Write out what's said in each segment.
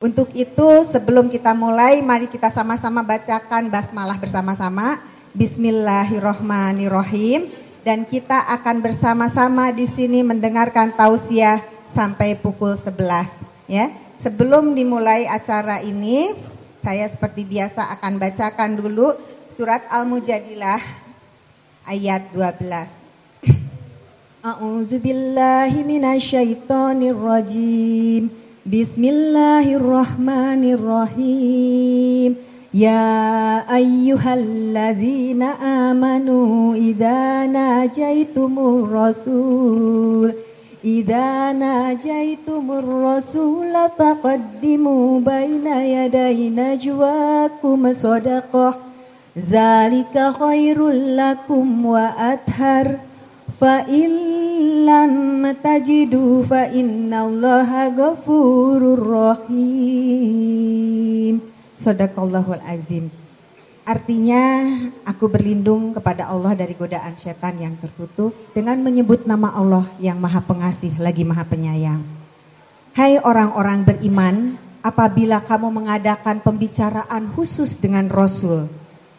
Untuk itu sebelum kita mulai mari kita sama-sama bacakan basmalah bersama-sama. Bismillahirrohmanirrohim. Dan kita akan bersama-sama di sini mendengarkan tausiah sampai pukul 11. Ya, Sebelum dimulai acara ini, saya seperti biasa akan bacakan dulu surat Al-Mujadilah ayat 12. A'udzu بسم الله الرحمن الرحيم يا أيها الذين آمنوا إذا ناجيتم الرسول إذا ناجيتم الرسول فقدموا بين يدي نجواكم صدقة ذلك خير لكم وأطهر Fa illam tajidu fa innallaha ghafurur rahim. Sadaqallahul azim. Artinya aku berlindung kepada Allah dari godaan setan yang terkutuk dengan menyebut nama Allah yang Maha Pengasih lagi Maha Penyayang. Hai orang-orang beriman, apabila kamu mengadakan pembicaraan khusus dengan Rasul,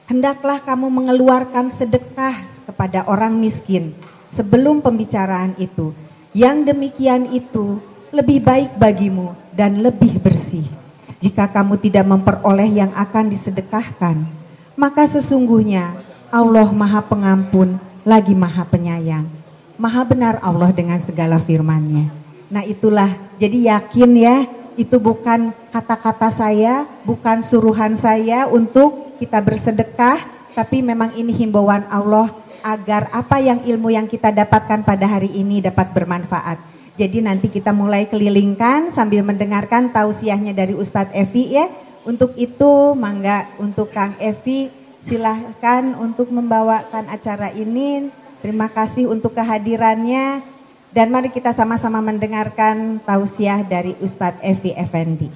hendaklah kamu mengeluarkan sedekah kepada orang miskin sebelum pembicaraan itu. Yang demikian itu lebih baik bagimu dan lebih bersih. Jika kamu tidak memperoleh yang akan disedekahkan, maka sesungguhnya Allah Maha Pengampun lagi Maha Penyayang. Maha benar Allah dengan segala firman-Nya. Nah, itulah jadi yakin ya, itu bukan kata-kata saya, bukan suruhan saya untuk kita bersedekah, tapi memang ini himbauan Allah agar apa yang ilmu yang kita dapatkan pada hari ini dapat bermanfaat. Jadi nanti kita mulai kelilingkan sambil mendengarkan tausiahnya dari Ustadz Evi ya. Untuk itu mangga untuk Kang Evi silahkan untuk membawakan acara ini. Terima kasih untuk kehadirannya dan mari kita sama-sama mendengarkan tausiah dari Ustadz Evi Effendi.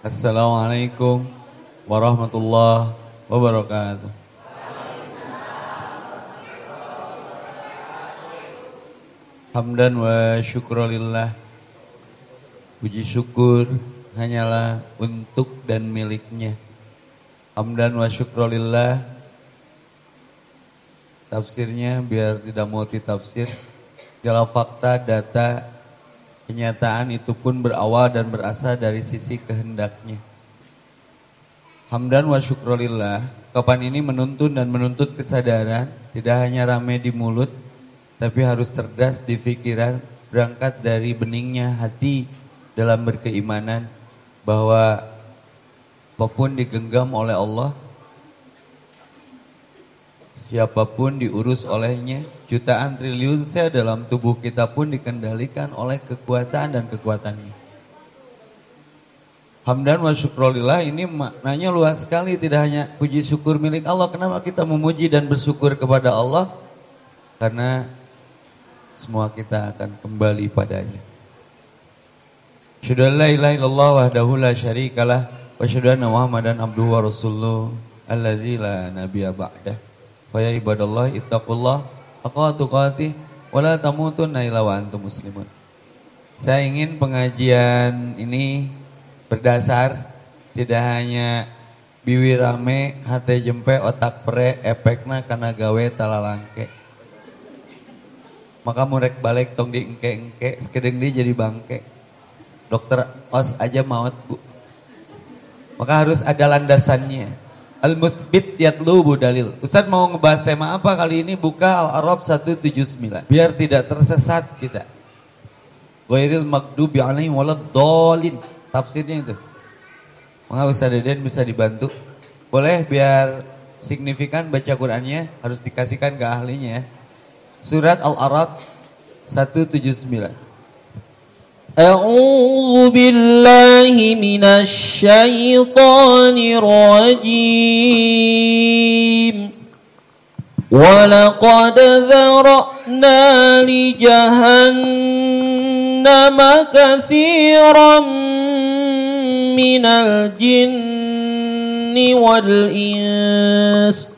Assalamualaikum warahmatullahi wabarakatuh. Hamdan wa syukrolillah Puji syukur hanyalah untuk dan miliknya. Hamdan wa syukrolillah Tafsirnya biar tidak multi tafsir. Segala fakta, data, kenyataan itu pun berawal dan berasal dari sisi kehendaknya. Hamdan wa syukrolillah Kapan ini menuntun dan menuntut kesadaran Tidak hanya rame di mulut tapi harus cerdas di pikiran, berangkat dari beningnya hati dalam berkeimanan bahwa apa pun digenggam oleh Allah, siapa pun diurus olehnya, jutaan triliun sel dalam tubuh kita pun dikendalikan oleh kekuasaan dan kekuatannya. Hamdan wa syukrolillah ini maknanya luas sekali tidak hanya puji syukur milik Allah. Kenapa kita memuji dan bersyukur kepada Allah? Karena semua kita akan kembali padanya. Syudah la ilaha illallah wahdahu la syarikalah wa syudah Muhammadan abduhu wa rasuluh allazi la nabiyya ba'dah. Fa ya ibadallah ittaqullah haqqa tuqatih wa la tamutunna illa wa antum muslimun. Saya ingin pengajian ini berdasar tidak hanya biwi rame, hati jempe, otak pre, efekna karena gawe talalangke maka murek balik tong di engke-engke sekedeng dia jadi bangke. Dokter os aja maut bu. Maka harus ada landasannya. Al musbit yatlubu dalil. Ustaz mau ngebahas tema apa kali ini? Buka al-arab 179 biar tidak tersesat kita. Wairil magdubi walad dolin tafsirnya itu. Maka Ustaz Deden bisa dibantu. Boleh biar signifikan baca Qurannya harus dikasihkan ke ahlinya ya Surat Al-Arab 179. أعوذ بالله من الشيطان الرجيم ولقد ذرأنا لجهنم كثيرا من الجن والإنس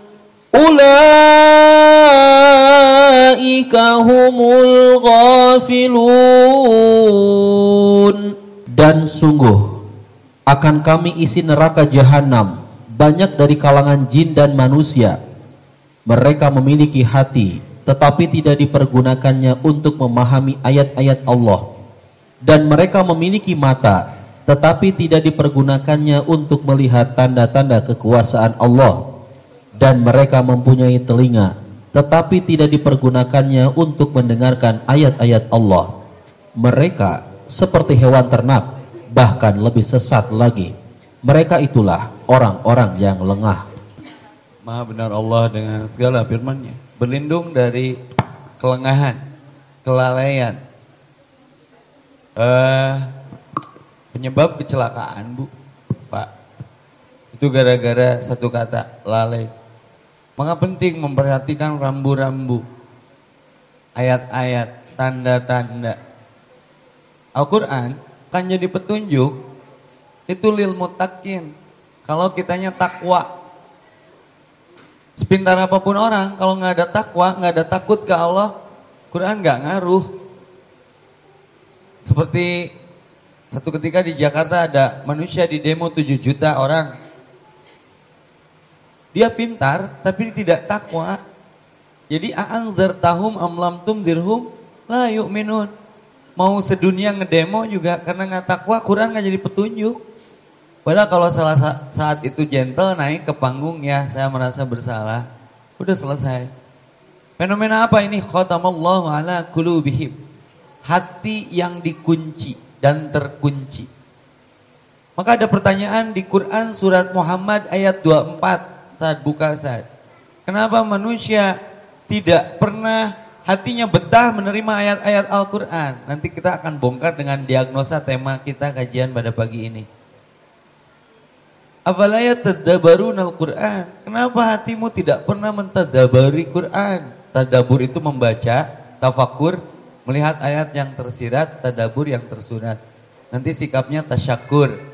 Dan sungguh akan kami isi neraka jahanam banyak dari kalangan jin dan manusia. Mereka memiliki hati tetapi tidak dipergunakannya untuk memahami ayat-ayat Allah. Dan mereka memiliki mata tetapi tidak dipergunakannya untuk melihat tanda-tanda kekuasaan Allah. Dan mereka mempunyai telinga tetapi tidak dipergunakannya untuk mendengarkan ayat-ayat Allah. Mereka seperti hewan ternak, bahkan lebih sesat lagi. Mereka itulah orang-orang yang lengah. Maha benar Allah dengan segala firman-Nya. Berlindung dari kelengahan, kelalaian. Eh, penyebab kecelakaan, Bu. Pak. Itu gara-gara satu kata, lalai. Maka penting memperhatikan rambu-rambu. Ayat-ayat, tanda-tanda. Al-Quran kan jadi petunjuk itu lil mutakin. Kalau kitanya takwa. Sepintar apa pun orang, kalau nggak ada takwa, nggak ada takut ke Allah, Quran nggak ngaruh. Seperti satu ketika di Jakarta ada manusia di demo 7 juta orang. Dia pintar tapi tidak takwa. Jadi a'anzartahum amlam tumdirhum la yu'minun. Mau sedunia ngedemo juga karena nggak takwa Quran nggak jadi petunjuk. Padahal kalau salah saat itu gentle naik ke panggung ya saya merasa bersalah. Udah selesai. Fenomena apa ini? Khatamallahu ala qulubihim. Hati yang dikunci dan terkunci. Maka ada pertanyaan di Quran surat Muhammad ayat 24 saat buka saat. Kenapa manusia tidak pernah hatinya betah menerima ayat-ayat Al-Quran. Nanti kita akan bongkar dengan diagnosa tema kita kajian pada pagi ini. Afalaya tadabarun Al-Quran. Kenapa hatimu tidak pernah mentadabari Quran? Tadabur itu membaca, tafakur, melihat ayat yang tersirat, tadabur yang tersurat. Nanti sikapnya tasyakur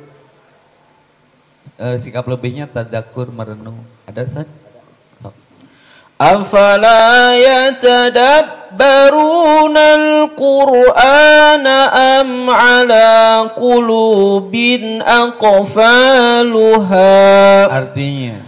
uh, sikap lebihnya tadakur merenung. Ada Ustaz? Afala yatadabbaruna al-Qur'ana am ala qulubin aqfaluha Artinya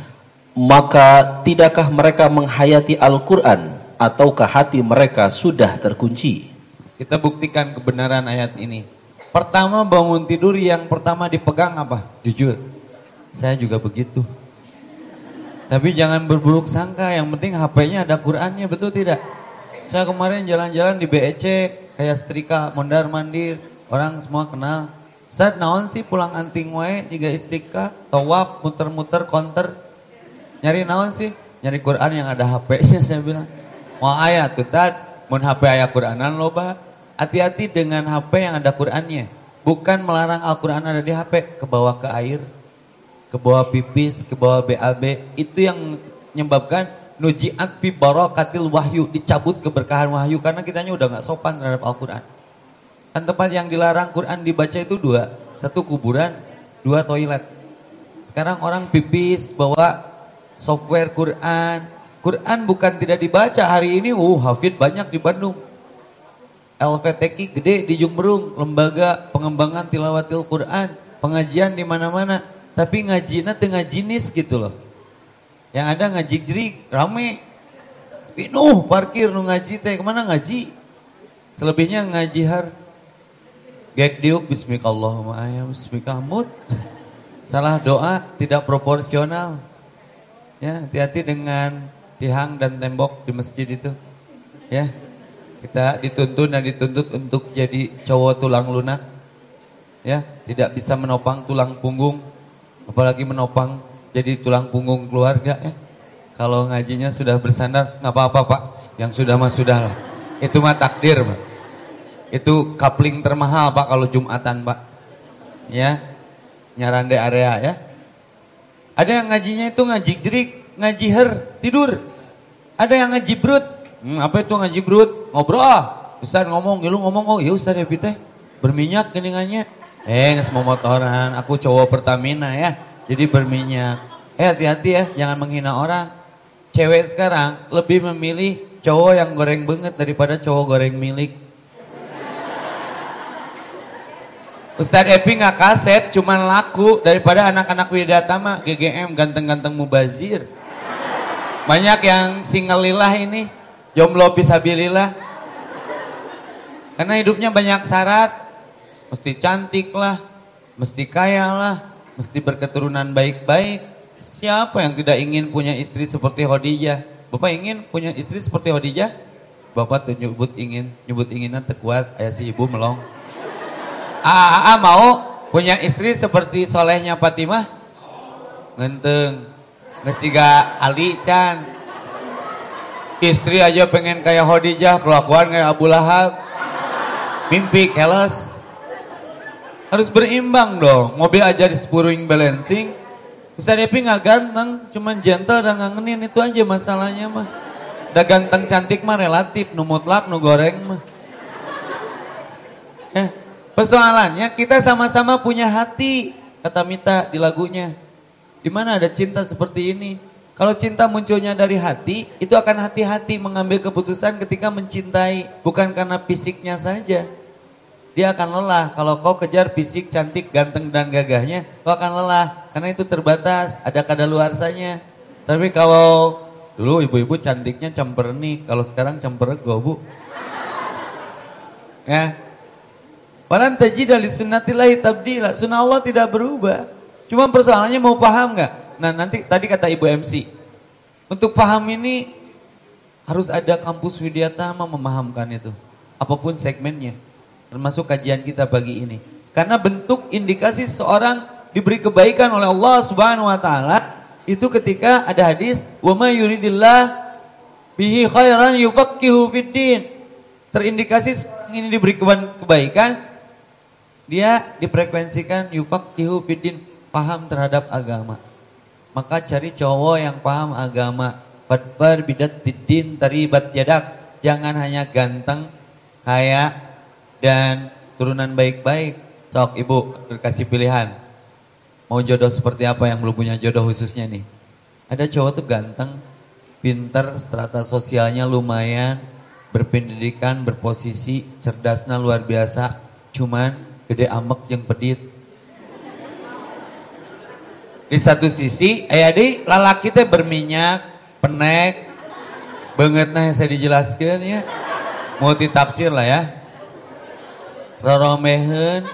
maka tidakkah mereka menghayati Al-Qur'an ataukah hati mereka sudah terkunci Kita buktikan kebenaran ayat ini Pertama bangun tidur yang pertama dipegang apa? Jujur saya juga begitu. Tapi jangan berburuk sangka, yang penting HP-nya ada Qurannya, betul tidak? Saya kemarin jalan-jalan di BEC, kayak setrika, mondar mandir, orang semua kenal. Saat naon sih pulang anting wae, tiga istika, tawab, muter-muter, counter. Nyari naon sih? Nyari Quran yang ada HP-nya, saya bilang. Mau ayat tuh, tad, mun HP ayat Quranan loba. Hati-hati dengan HP yang ada Qurannya. Bukan melarang Al-Quran ada di HP, ke bawah ke air ke bawah pipis, ke bawah BAB, itu yang menyebabkan nujiat fi barakatil wahyu, dicabut keberkahan wahyu karena kitanya udah nggak sopan terhadap Al-Qur'an. Kan tempat yang dilarang Quran dibaca itu dua, satu kuburan, dua toilet. Sekarang orang pipis bawa software Quran. Quran bukan tidak dibaca hari ini, uh hafid banyak di Bandung. LVTQ gede di Jumberung, lembaga pengembangan tilawatil Quran, pengajian di mana-mana tapi ngajinya tengah jenis gitu loh. Yang ada ngaji jerik, rame. Pinuh parkir nu ngaji teh ke mana ngaji? Selebihnya ngaji har. Gek diuk bismikallahumma ayam bismikamut. Salah doa tidak proporsional. Ya, hati-hati dengan tiang dan tembok di masjid itu. Ya. Kita dituntun dan dituntut untuk jadi cowok tulang lunak. Ya, tidak bisa menopang tulang punggung apalagi menopang jadi tulang punggung keluarga ya. Kalau ngajinya sudah bersandar nggak apa-apa Pak, yang sudah mah sudah lah. Itu mah takdir Pak. Itu kapling termahal Pak kalau Jumatan Pak. ya. Nyarande area ya. Ada yang ngajinya itu ngaji jerik, ngaji her, tidur. Ada yang ngaji brut. Hmm, apa itu ngaji brut? Ngobrol ah. Ustaz ngomong, ya lu ngomong, oh ya Ustaz ya teh. Berminyak geningannya. Eh, nggak semua motoran. Aku cowok Pertamina ya. Jadi berminyak. Eh hati-hati ya, jangan menghina orang. Cewek sekarang lebih memilih cowok yang goreng banget daripada cowok goreng milik. Ustadz Epi nggak kaset, cuman laku daripada anak-anak Widatama, GGM, ganteng-ganteng mubazir. Banyak yang single lillah ini, jomblo pisabilillah. Karena hidupnya banyak syarat, mesti cantik lah, mesti kaya lah, mesti berketurunan baik-baik. Siapa yang tidak ingin punya istri seperti Khadijah? Bapak ingin punya istri seperti Khadijah? Bapak tuh nyebut ingin, nyebut inginan terkuat, ayah si ibu melong. Aa, mau punya istri seperti solehnya Fatimah? Ngenteng. Ngestiga Ali Chan. Istri aja pengen kayak Khadijah, kelakuan kayak Abu Lahab. Mimpi keles. Harus berimbang dong. Mobil aja di spuring balancing. Ustaz Depi nggak ganteng, cuman gentle dan ngangenin itu aja masalahnya mah. Udah ganteng cantik mah relatif, nu mutlak, nu goreng mah. Eh, Persoalannya kita sama-sama punya hati, kata Mita di lagunya. Di mana ada cinta seperti ini? Kalau cinta munculnya dari hati, itu akan hati-hati mengambil keputusan ketika mencintai, bukan karena fisiknya saja. Dia akan lelah kalau kau kejar fisik cantik, ganteng dan gagahnya, kau akan lelah karena itu terbatas, ada kadaluarsanya. Tapi kalau dulu ibu-ibu cantiknya nih, kalau sekarang camperego, Bu. Ya, Walan tajid li sunnatillahi tabdila. Sunnah Allah tidak berubah. Cuma persoalannya mau paham nggak? Nah nanti tadi kata Ibu MC. Untuk paham ini harus ada kampus Widyatama memahamkan itu. Apa pun segmennya. Termasuk kajian kita pagi ini. Karena bentuk indikasi seorang diberi kebaikan oleh Allah Subhanahu wa taala itu ketika ada hadis wa may yuridillah bihi khairan yufaqihu fiddin. Terindikasi ini diberi kebaikan dia diprekuensikan yufaqihu fiddin, paham terhadap agama. Maka cari cowok yang paham agama. Fadbar bidat tiddin taribat yadak. Jangan hanya ganteng, kaya, dan turunan baik-baik. Sok ibu, kasih pilihan. Mau jodoh seperti apa yang belum punya jodoh khususnya nih. Ada cowok tuh ganteng, pinter, strata sosialnya lumayan, berpendidikan, berposisi, cerdasnya luar biasa. Cuman gede amek yang pedit di satu sisi ayah di lalaki teh berminyak penek banget nah saya dijelaskan ya multi tafsir lah ya roromehen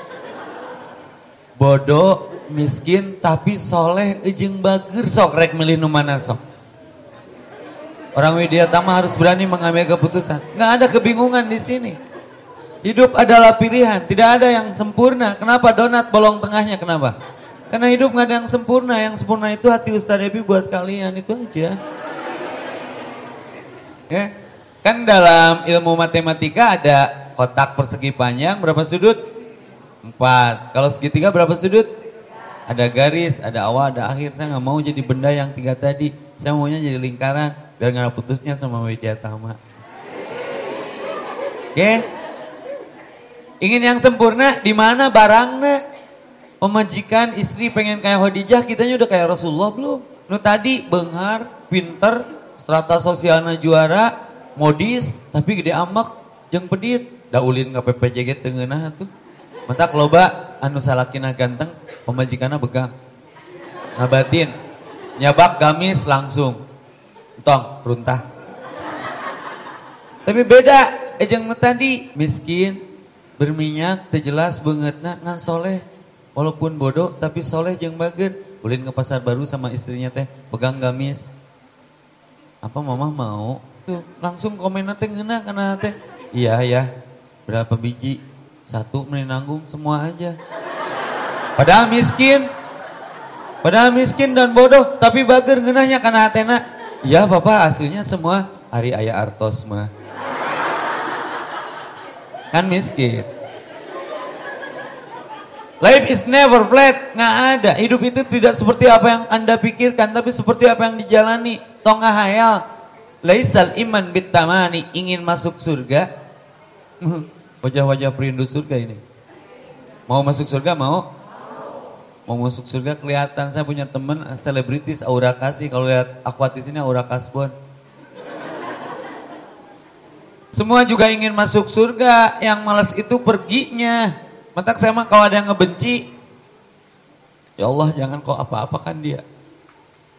bodoh miskin tapi soleh ejeng bager sok rek milih mana sok orang Widya Tama harus berani mengambil keputusan nggak ada kebingungan di sini Hidup adalah pilihan, tidak ada yang sempurna. Kenapa donat bolong tengahnya? Kenapa? Karena hidup nggak ada yang sempurna. Yang sempurna itu hati Ustaz Debi buat kalian itu aja. Ya, kan dalam ilmu matematika ada kotak persegi panjang berapa sudut? Empat. Kalau segitiga berapa sudut? Ada garis, ada awal, ada akhir. Saya nggak mau jadi benda yang tiga tadi. Saya maunya jadi lingkaran biar nggak putusnya sama media tama. Oke? Okay? Ingin yang sempurna, di mana barangnya? Pemajikan istri pengen kayak Khadijah, kitanya udah kayak Rasulullah belum? Nu tadi benghar, pinter, strata sosialnya juara, modis, tapi gede amak, jeng pedit. Daulin ke PPJG tengenah tuh. Mentak loba, anu salakina ganteng, pemajikannya begang. Ngabatin, nyabak gamis langsung. Tong, runtah. Tapi beda, ejeng tadi miskin, berminyak terjelas banget nak ngan soleh walaupun bodoh tapi soleh jeng bagen ulin ke pasar baru sama istrinya teh pegang gamis apa mama mau tuh langsung komen teh ngena karena teh iya ya berapa biji satu menanggung semua aja padahal miskin padahal miskin dan bodoh tapi bager ngenanya karena atena iya bapak aslinya semua hari ayah artos mah kan miskin. Life is never flat, nggak ada. Hidup itu tidak seperti apa yang anda pikirkan, tapi seperti apa yang dijalani. Tongah hayal. Laisal iman bitamani, ingin masuk surga. Wajah-wajah perindu surga ini. Mau masuk surga mau? Mau masuk surga kelihatan. Saya punya teman selebritis Aura Kasih. Kalau lihat akwat di sini Aura Kasbon. Semua juga ingin masuk surga. Yang malas itu perginya. Mentak saya mah kalau ada yang ngebenci, ya Allah jangan kau apa-apakan dia.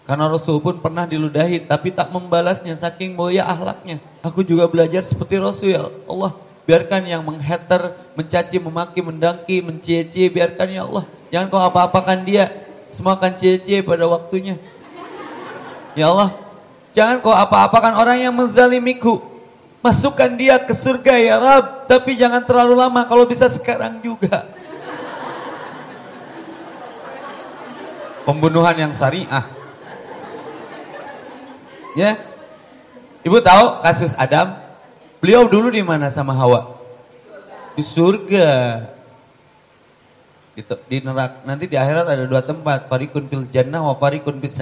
Karena Rasul pun pernah diludahi tapi tak membalasnya saking mulia ahlaknya. Aku juga belajar seperti Rasul ya Allah. Biarkan yang menghater, mencaci, memaki, mendangki, mencie-cie, biarkan ya Allah. Jangan kau apa-apakan dia. Semua akan cie-cie pada waktunya. Ya Allah, jangan kau apa-apakan orang yang menzalimiku. Masukkan dia ke surga ya Rab. Tapi jangan terlalu lama kalau bisa sekarang juga. Pembunuhan yang syariah. Ya. Ibu tahu kasus Adam? Beliau dulu di mana sama Hawa? Di surga. Di, di neraka. Nanti di akhirat ada dua tempat. Farikun fil jannah wa farikun fis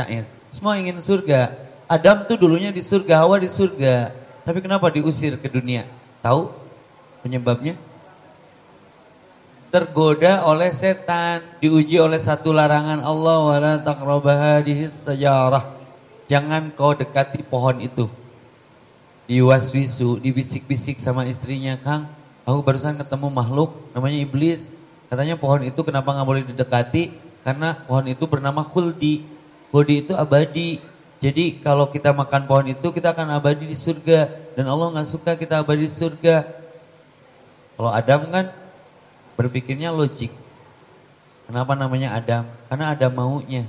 Semua ingin surga. Adam tuh dulunya di surga, Hawa di surga. Tapi kenapa diusir ke dunia? Tahu penyebabnya? Tergoda oleh setan, diuji oleh satu larangan Allah wala taqrabaha sajarah. Jangan kau dekati pohon itu. Diwaswisu, dibisik-bisik sama istrinya, Kang, aku barusan ketemu makhluk namanya iblis. Katanya pohon itu kenapa nggak boleh didekati? Karena pohon itu bernama khuldi. Khuldi itu abadi, jadi kalau kita makan pohon itu kita akan abadi di surga dan Allah nggak suka kita abadi di surga. Kalau Adam kan berpikirnya logik. Kenapa namanya Adam? Karena ada maunya.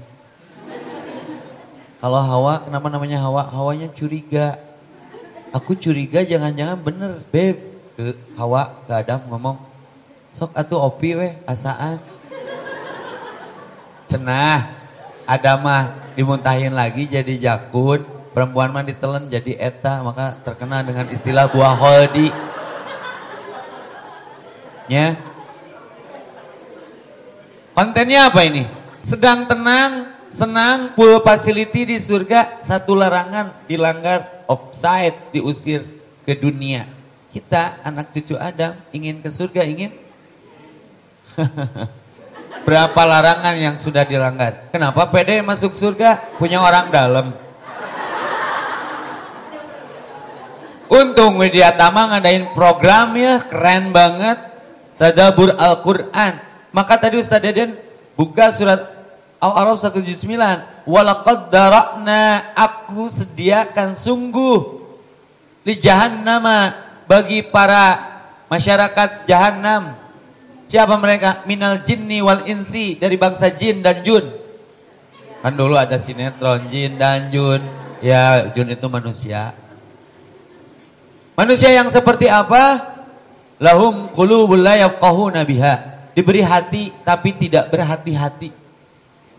Kalau Hawa, kenapa namanya Hawa? Hawanya curiga. Aku curiga jangan-jangan bener, beb. Ke Hawa, ke Adam ngomong, sok atuh opi weh, asaan. Cenah, Adam mah dimuntahin lagi jadi jakun, perempuan mah ditelen jadi eta, maka terkena dengan istilah buah holdi. Ya. Kontennya apa ini? Sedang tenang, senang, full facility di surga, satu larangan dilanggar, offside, diusir ke dunia. Kita anak cucu Adam ingin ke surga, ingin Berapa larangan yang sudah dilanggar? Kenapa PD masuk surga punya orang dalam? Untung Widya Tama ngadain program ya, keren banget. Tadabur Al-Quran. Maka tadi Ustaz Deden buka surat Al-Araf 179. Walaqad darakna, aku sediakan sungguh. Di jahannama, bagi para masyarakat jahannam Siapa mereka? Minal jinni wal insi dari bangsa jin dan jun. Kan dulu ada sinetron jin dan jun. Ya, jun itu manusia. Manusia yang seperti apa? Lahum qulubul la yafqahuna biha. Diberi hati tapi tidak berhati-hati.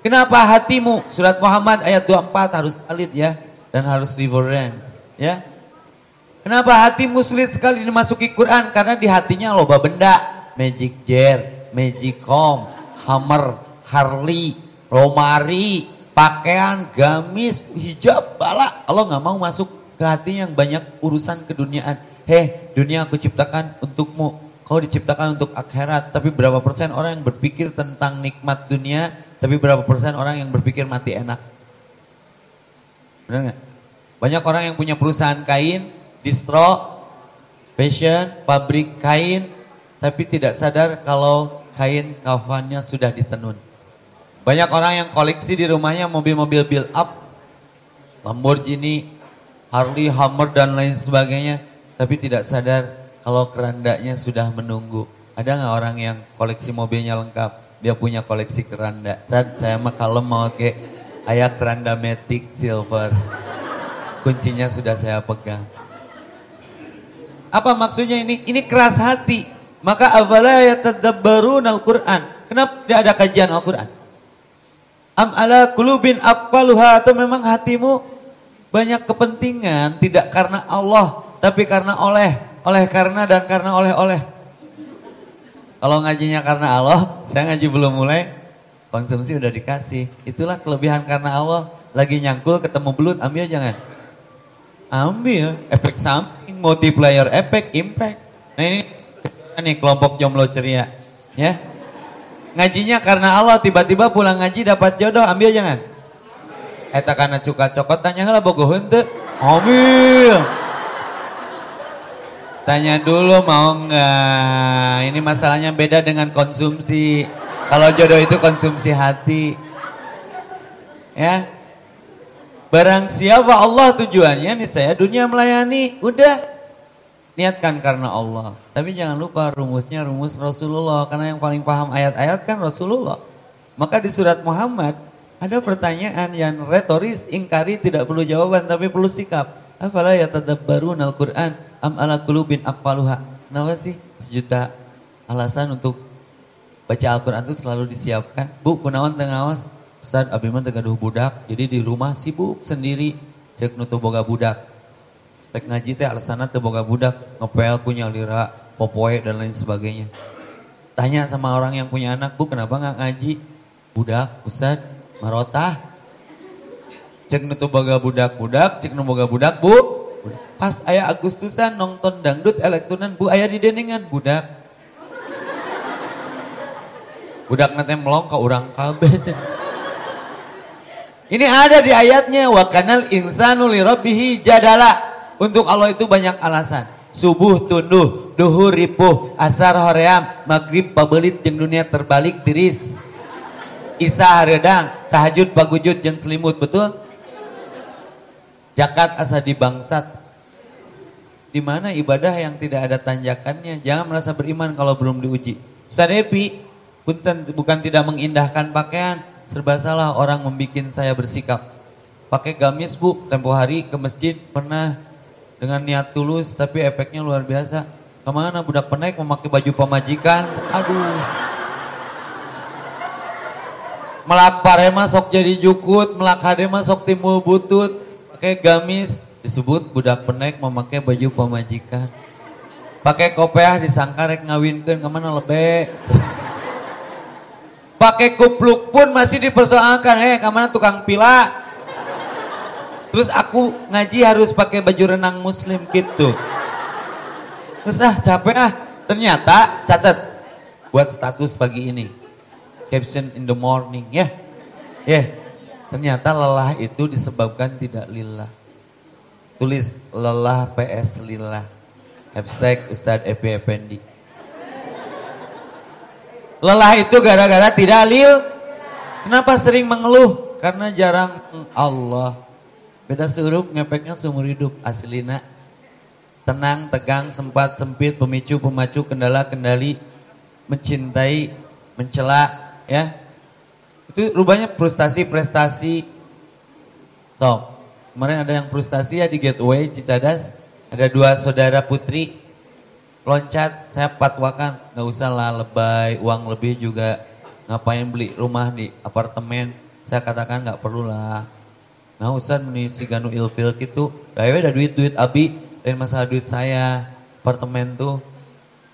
Kenapa hatimu? Surat Muhammad ayat 24 harus valid ya dan harus reverence ya. Kenapa hatimu sulit sekali dimasuki Quran? Karena di hatinya loba benda Magic Jet, Magicom, Hammer, Harley, Romari, pakaian, gamis, hijab, bala. Allah nggak mau masuk ke hati yang banyak urusan keduniaan. Heh, dunia aku ciptakan untukmu. Kau diciptakan untuk akhirat. Tapi berapa persen orang yang berpikir tentang nikmat dunia, tapi berapa persen orang yang berpikir mati enak? Benar? Banyak orang yang punya perusahaan kain, distro, fashion, pabrik kain, tapi tidak sadar kalau kain kafannya sudah ditenun. Banyak orang yang koleksi di rumahnya mobil-mobil build up, Lamborghini, Harley, Hummer dan lain sebagainya, tapi tidak sadar kalau kerandanya sudah menunggu. Ada nggak orang yang koleksi mobilnya lengkap, dia punya koleksi keranda. Saya mah kalau mau ke ayah keranda Matic Silver, kuncinya sudah saya pegang. Apa maksudnya ini? Ini keras hati. Maka afala yatadabbaruna al-Qur'an? Kenapa tidak ada kajian Al-Qur'an? Am ala kulubin aqfaluha atau memang hatimu banyak kepentingan tidak karena Allah tapi karena oleh oleh karena dan karena oleh-oleh. Kalau ngajinya karena Allah, saya ngaji belum mulai, konsumsi udah dikasih. Itulah kelebihan karena Allah. Lagi nyangkul ketemu belut, ambil jangan. Ambil, efek samping, multiplier efek, impact. Nah ini, ini kelompok jomblo ceria. Ya, Ngajinya karena Allah, tiba-tiba pulang ngaji dapat jodoh, ambil jangan. Eta karena cuka cokot, tanya lah bogohun tuh. Ambil. Tanya dulu mau enggak. Ini masalahnya beda dengan konsumsi. Kalau jodoh itu konsumsi hati. Ya. Barang siapa Allah tujuannya nih saya dunia melayani, udah niatkan karena Allah. Tapi jangan lupa rumusnya rumus Rasulullah karena yang paling paham ayat-ayat kan Rasulullah. Maka di surat Muhammad ada pertanyaan yang retoris, ingkari tidak perlu jawaban tapi perlu sikap. Afala yatadabbarun al-Qur'an am ala qulubin aqfaluha. Kenapa sih sejuta alasan untuk baca Al-Qur'an itu selalu disiapkan? Bu, kunawan tengah awas. Ustaz, abiman tegaduh budak, jadi di rumah sibuk sendiri cek nutup boga budak Rek ngaji teh alasana teu boga budak, ngepel punya lira, popoe dan lain sebagainya. Tanya sama orang yang punya anak, "Bu, kenapa nggak ngaji?" Budak, Ustaz, marotah. Cek nutu boga budak-budak, cek nu boga budak, Bu. Pas ayah Agustusan nonton dangdut elektronan, Bu, ayah di denengan budak. Budak nanti melong ke orang kabeh. Ini ada di ayatnya wa kanal insanu li rabbih jadala. Untuk Allah itu banyak alasan. Subuh tunduh, duhur ripuh, asar hoream, maghrib pabelit yang dunia terbalik tiris. Isa haredang, tahajud pagujud yang selimut, betul? Jakat asa dibangsat. Di mana ibadah yang tidak ada tanjakannya? Jangan merasa beriman kalau belum diuji. Ustaz Epi, bukan tidak mengindahkan pakaian, serba salah orang membuat saya bersikap. Pakai gamis bu, tempo hari ke masjid pernah dengan niat tulus tapi efeknya luar biasa. Ke mana budak penaik memakai baju pemajikan? Aduh. Melak parema sok jadi jukut, melak hadema sok timbul butut, pakai gamis disebut budak penaik memakai baju pemajikan. Pakai kopiah disangka rek ngawinkeun ke mana lebih. Pakai kupluk pun masih dipersoalkan, eh ke mana tukang pila? Terus aku ngaji harus pakai baju renang muslim gitu. Terus ah capek ah. Ternyata catat buat status pagi ini. Caption in the morning ya. Ya. Yeah. Ternyata lelah itu disebabkan tidak lillah. Tulis lelah PS lillah. Hashtag Ustadz Epi Effendi. Lelah itu gara-gara tidak lil. Kenapa sering mengeluh? Karena jarang Allah. Beda surup ngepeknya seumur hidup aslina. Tenang, tegang, sempat, sempit, pemicu, pemacu, kendala, kendali, mencintai, mencela, ya. Itu rubahnya frustasi, prestasi. So, kemarin ada yang frustasi ya di Gateway Cicadas. Ada dua saudara putri. Loncat, saya patwakan, nggak usah lah lebay, uang lebih juga. Ngapain beli rumah di apartemen. Saya katakan nggak perlu lah, Nah Ustaz meni si ganu ilfil gitu, gawe ada duit-duit abi, dan masalah duit saya, apartemen tuh.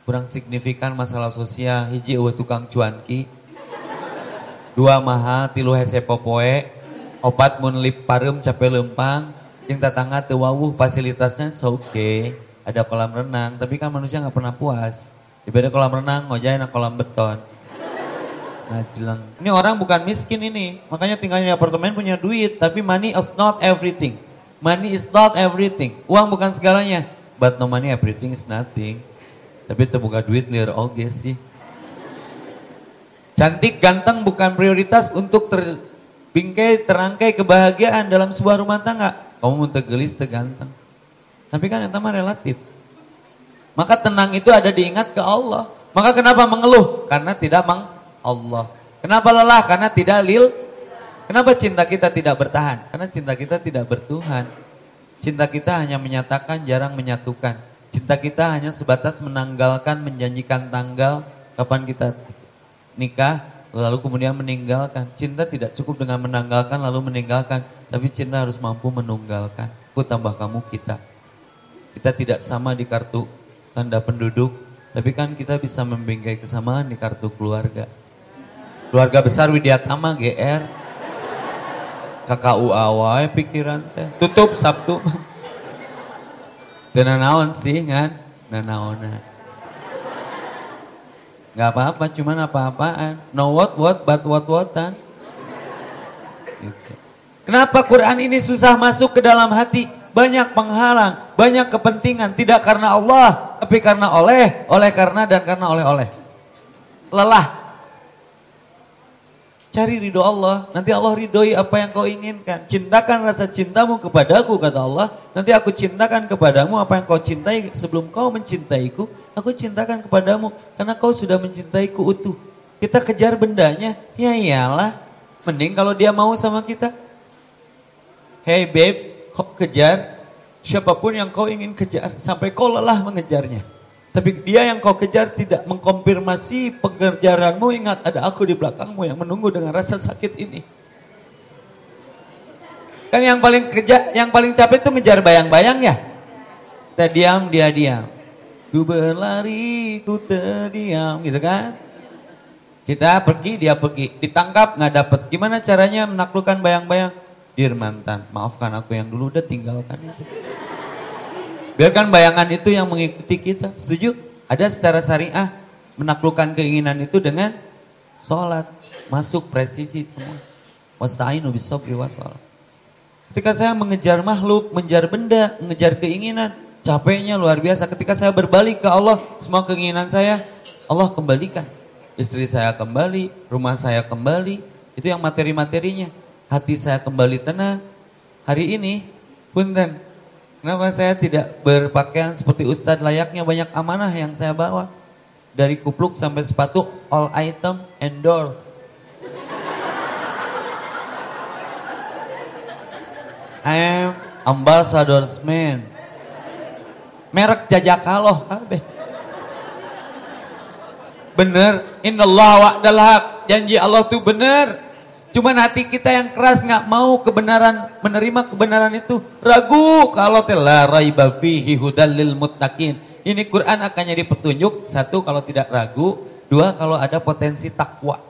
Kurang signifikan masalah sosial, hiji eueuh tukang cuanki, dua mahal, tilu hese popoe, opat mun lip pareum capek lempang, yang tetangga teu wawuh fasilitasnya so oke, okay. ada kolam renang, tapi kan manusia nggak pernah puas. Ibadah kolam renang, ngojain kolam beton. Ngajleng. Ini orang bukan miskin ini. Makanya tinggal di apartemen punya duit. Tapi money is not everything. Money is not everything. Uang bukan segalanya. But no money everything is nothing. Tapi terbuka duit liar oke sih. Cantik, ganteng bukan prioritas untuk terbingkai, terangkai kebahagiaan dalam sebuah rumah tangga. Kamu tegelis, teganteng. Tapi kan yang mah relatif. Maka tenang itu ada diingat ke Allah. Maka kenapa mengeluh? Karena tidak meng Allah. Kenapa lelah? Karena tidak lil. Kenapa cinta kita tidak bertahan? Karena cinta kita tidak bertuhan. Cinta kita hanya menyatakan, jarang menyatukan. Cinta kita hanya sebatas menanggalkan, menjanjikan tanggal kapan kita nikah, lalu kemudian meninggalkan. Cinta tidak cukup dengan menanggalkan lalu meninggalkan, tapi cinta harus mampu menunggalkan. Ku tambah kamu kita. Kita tidak sama di kartu tanda penduduk, Tapi kan kita bisa membingkai kesamaan di kartu keluarga. Keluarga besar Widyatama GR. KKU pikiran teh. Tutup Sabtu. Dan naon sih kan? Nanaona. Gak apa-apa, cuman apa-apaan. No what what, but what whatan. Gitu. Kenapa Quran ini susah masuk ke dalam hati? Banyak penghalang, banyak kepentingan. Tidak karena Allah, tapi karena oleh, oleh karena dan karena oleh-oleh. Lelah. Cari ridho Allah, nanti Allah ridhoi apa yang kau inginkan. Cintakan rasa cintamu kepadaku, kata Allah. Nanti aku cintakan kepadamu apa yang kau cintai sebelum kau mencintaiku. Aku cintakan kepadamu karena kau sudah mencintaiku utuh. Kita kejar bendanya, ya iyalah. Mending kalau dia mau sama kita. Hey babe, kau kejar siapa pun yang kau ingin kejar sampai kau lelah mengejarnya. Tapi dia yang kau kejar tidak mengkonfirmasi pengejaranmu. Ingat ada aku di belakangmu yang menunggu dengan rasa sakit ini. Kan yang paling kerja, yang paling capek itu ngejar bayang-bayang ya. Kita diam, dia diam. Ku berlari, ku terdiam, gitu kan? Kita pergi, dia pergi. Ditangkap, nggak dapet. Gimana caranya menaklukkan bayang-bayang? Dear mantan, maafkan aku yang dulu udah tinggalkan itu. Biarkan bayangan itu yang mengikuti kita. Setuju? Ada secara syariah menaklukkan keinginan itu dengan sholat. Masuk presisi semua. Wasta'inu sholat. Ketika saya mengejar makhluk, mengejar benda, mengejar keinginan, capeknya luar biasa. Ketika saya berbalik ke Allah, semua keinginan saya, Allah kembalikan. Istri saya kembali, rumah saya kembali, itu yang materi-materinya hati saya kembali tenang. Hari ini, punten, kenapa saya tidak berpakaian seperti ustadz layaknya banyak amanah yang saya bawa. Dari kupluk sampai sepatu, all item endorse. I am ambassador's man. Merek jajakaloh, kabeh. Bener, innallaha wa'dal haq. Janji Allah tuh bener. Cuman hati kita yang keras nggak mau kebenaran menerima kebenaran itu ragu kalau telah raiba fihi hudallil muttaqin. Ini Quran akan jadi petunjuk satu kalau tidak ragu, dua kalau ada potensi takwa.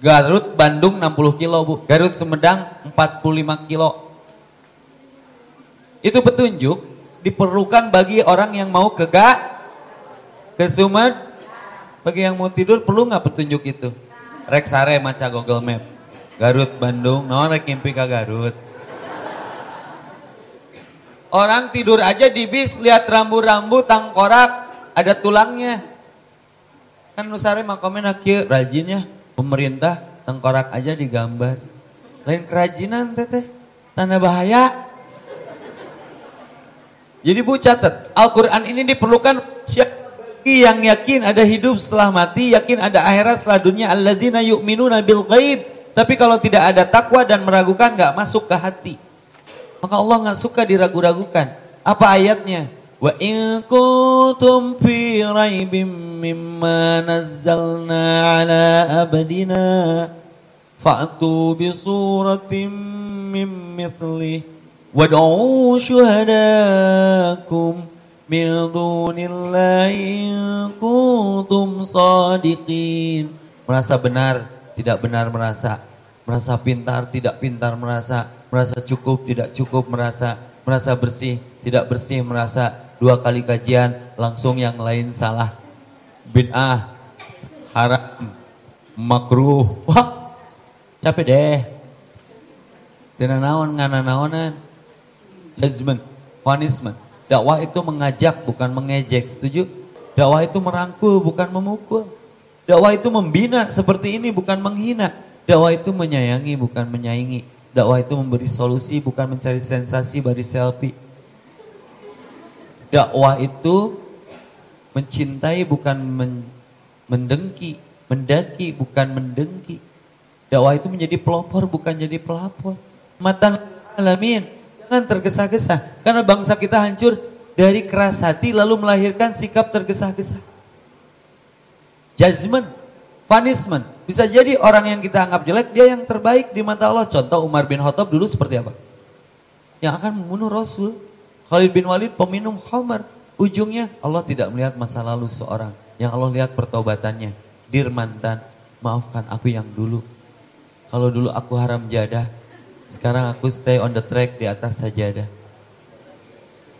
Garut Bandung 60 kilo bu, Garut Sumedang 45 kilo. Itu petunjuk diperlukan bagi orang yang mau ke ga, ke Sumed, bagi yang mau tidur perlu nggak petunjuk itu? rek sare maca Google Map. Garut Bandung, no rek ngimpi ke Garut. Orang tidur aja di bis lihat rambu-rambu tangkorak ada tulangnya. Kan nusare makomen kieu rajin ya pemerintah tengkorak aja digambar. Lain kerajinan teteh, tanda bahaya. Jadi bu catat, Al-Quran ini diperlukan siapa yang yakin ada hidup setelah mati, yakin ada akhirat setelah dunia. Alladzina yu'minuna bil ghaib. Tapi kalau tidak ada takwa dan meragukan nggak masuk ke hati. Maka Allah nggak suka diragu-ragukan. Apa ayatnya? Wa in kuntum fi raibim mimma nazzalna ala abdina fa'tu bi suratin mim mithlih wad'u syuhadakum min dunillahi kuntum sadiqin. Merasa benar, tidak benar merasa. Merasa pintar, tidak pintar merasa. Merasa cukup, tidak cukup merasa. Merasa bersih, tidak bersih merasa. Dua kali kajian, langsung yang lain salah. Bid'ah, haram, makruh. Wah, capek deh. Tidak naon, ngana naonan. Judgment, punishment. Dakwah itu mengajak bukan mengejek, setuju? Dakwah itu merangkul bukan memukul. Dakwah itu membina seperti ini bukan menghina. Dakwah itu menyayangi bukan menyaingi. Dakwah itu memberi solusi bukan mencari sensasi bari selfie. Dakwah itu mencintai bukan men mendengki, mendaki bukan mendengki. Dakwah itu menjadi pelopor bukan jadi pelapor. Matan alamin Jangan tergesa-gesa. Karena bangsa kita hancur dari keras hati lalu melahirkan sikap tergesa-gesa. Judgment, punishment. Bisa jadi orang yang kita anggap jelek, dia yang terbaik di mata Allah. Contoh Umar bin Khattab dulu seperti apa? Yang akan membunuh Rasul. Khalid bin Walid peminum khamar. ujungnya Allah tidak melihat masa lalu seorang. Yang Allah lihat pertobatannya. Dirmantan, maafkan aku yang dulu. Kalau dulu aku haram jadah, sekarang aku stay on the track di atas sajadah.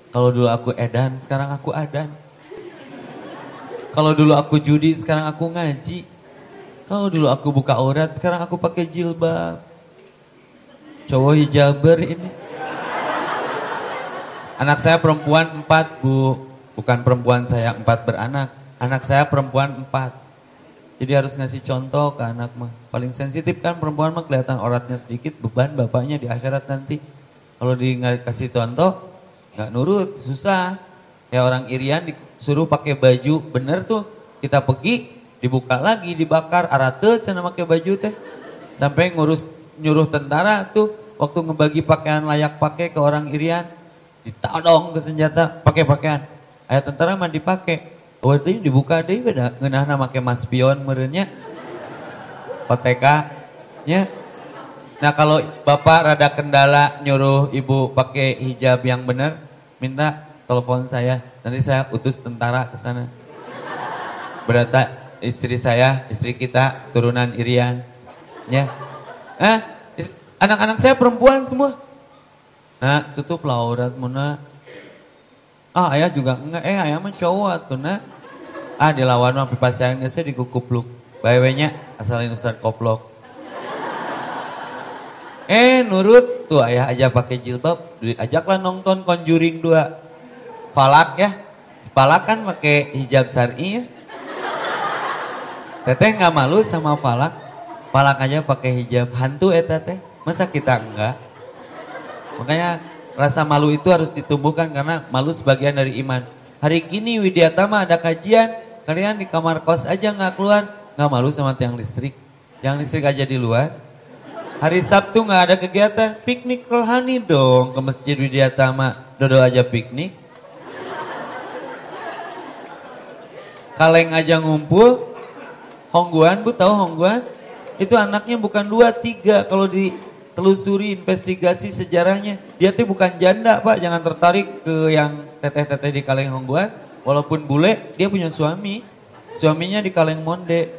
Kalau dulu aku edan, sekarang aku adan. Kalau dulu aku judi, sekarang aku ngaji. Kalau dulu aku buka aurat, sekarang aku pakai jilbab. Cowok hijaber ini. Anak saya perempuan empat, Bu. Bukan perempuan saya empat beranak. Anak saya perempuan empat. Jadi harus ngasih contoh ke anak mah. Paling sensitif kan perempuan mah kelihatan auratnya sedikit, beban bapaknya di akhirat nanti. Kalau di kasih contoh, nggak nurut, susah. Ya orang Irian disuruh pakai baju, bener tuh. Kita pergi, dibuka lagi dibakar arate cina pakai baju teh sampai ngurus nyuruh tentara tuh waktu ngebagi pakaian layak pakai ke orang Irian ditodong ke senjata pakai pakaian ayat tentara mah dipakai waktu itu dibuka deh beda ngenahna make maspion merenya OTK nya nah kalau bapak rada kendala nyuruh ibu pakai hijab yang benar minta telepon saya nanti saya utus tentara ke sana berarti istri saya, istri kita, turunan Irian. Ya. Eh, anak-anak saya perempuan semua. Nah, tutup laurat muna. Ah, ayah juga enggak. Eh, ayah mah cowok tuh, nak. Ah, dilawan mah pipa sayangnya saya dikukupluk. Bayawenya asalin Ustaz Koplok. Eh, nurut tuh ayah aja pakai jilbab, ajaklah nonton Conjuring 2. Falak ya. Falak kan pakai hijab syar'i ya. Teteh nggak malu sama Falak? Falak aja pakai hijab hantu eh teteh. Masa kita enggak? Makanya rasa malu itu harus ditumbuhkan karena malu sebagian dari iman. Hari gini Widyatama ada kajian, kalian di kamar kos aja nggak keluar, nggak malu sama tiang listrik. Yang listrik aja di luar. Hari Sabtu nggak ada kegiatan, piknik rohani dong ke Masjid Widyatama. Dodo aja piknik. Kaleng aja ngumpul, Hongguan, Bu tahu Hongguan? Itu anaknya bukan dua, tiga. Kalau ditelusuri investigasi sejarahnya, dia tuh bukan janda Pak. Jangan tertarik ke yang teteh-teteh di Kaleng Hongguan. Walaupun bule, dia punya suami. Suaminya di Kaleng Monde.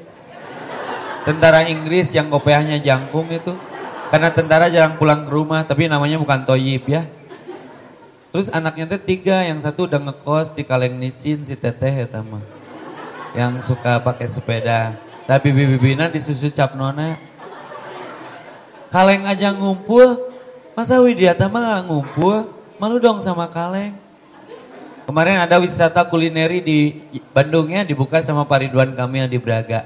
Tentara Inggris yang kopiahnya jangkung itu. Karena tentara jarang pulang ke rumah, tapi namanya bukan Toyib ya. Terus anaknya tuh tiga, yang satu udah ngekos di Kaleng Nisin si teteh ya tamah yang suka pakai sepeda. Tapi bibi-bibina disusu cap nona. Kaleng aja ngumpul, masa Widiata mah gak ngumpul? Malu dong sama kaleng. Kemarin ada wisata kulineri di Bandungnya dibuka sama Pak Ridwan Kamil di Braga.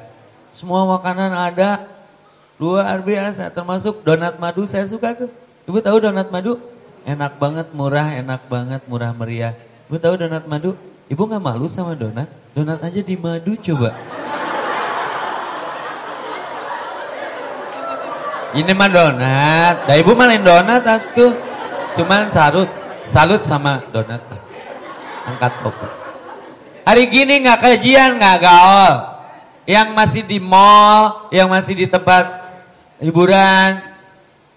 Semua makanan ada, luar biasa. Termasuk donat madu saya suka tuh. Ibu tahu donat madu? Enak banget, murah, enak banget, murah meriah. Ibu tahu donat madu? Ibu gak malu sama donat? Donat aja di madu coba. Ini mah donat. Dah ibu malin donat atuh. Cuman sarut. Salut sama donat. Angkat topi. Hari gini nggak kajian, nggak gaul. Yang masih di mall, yang masih di tempat hiburan,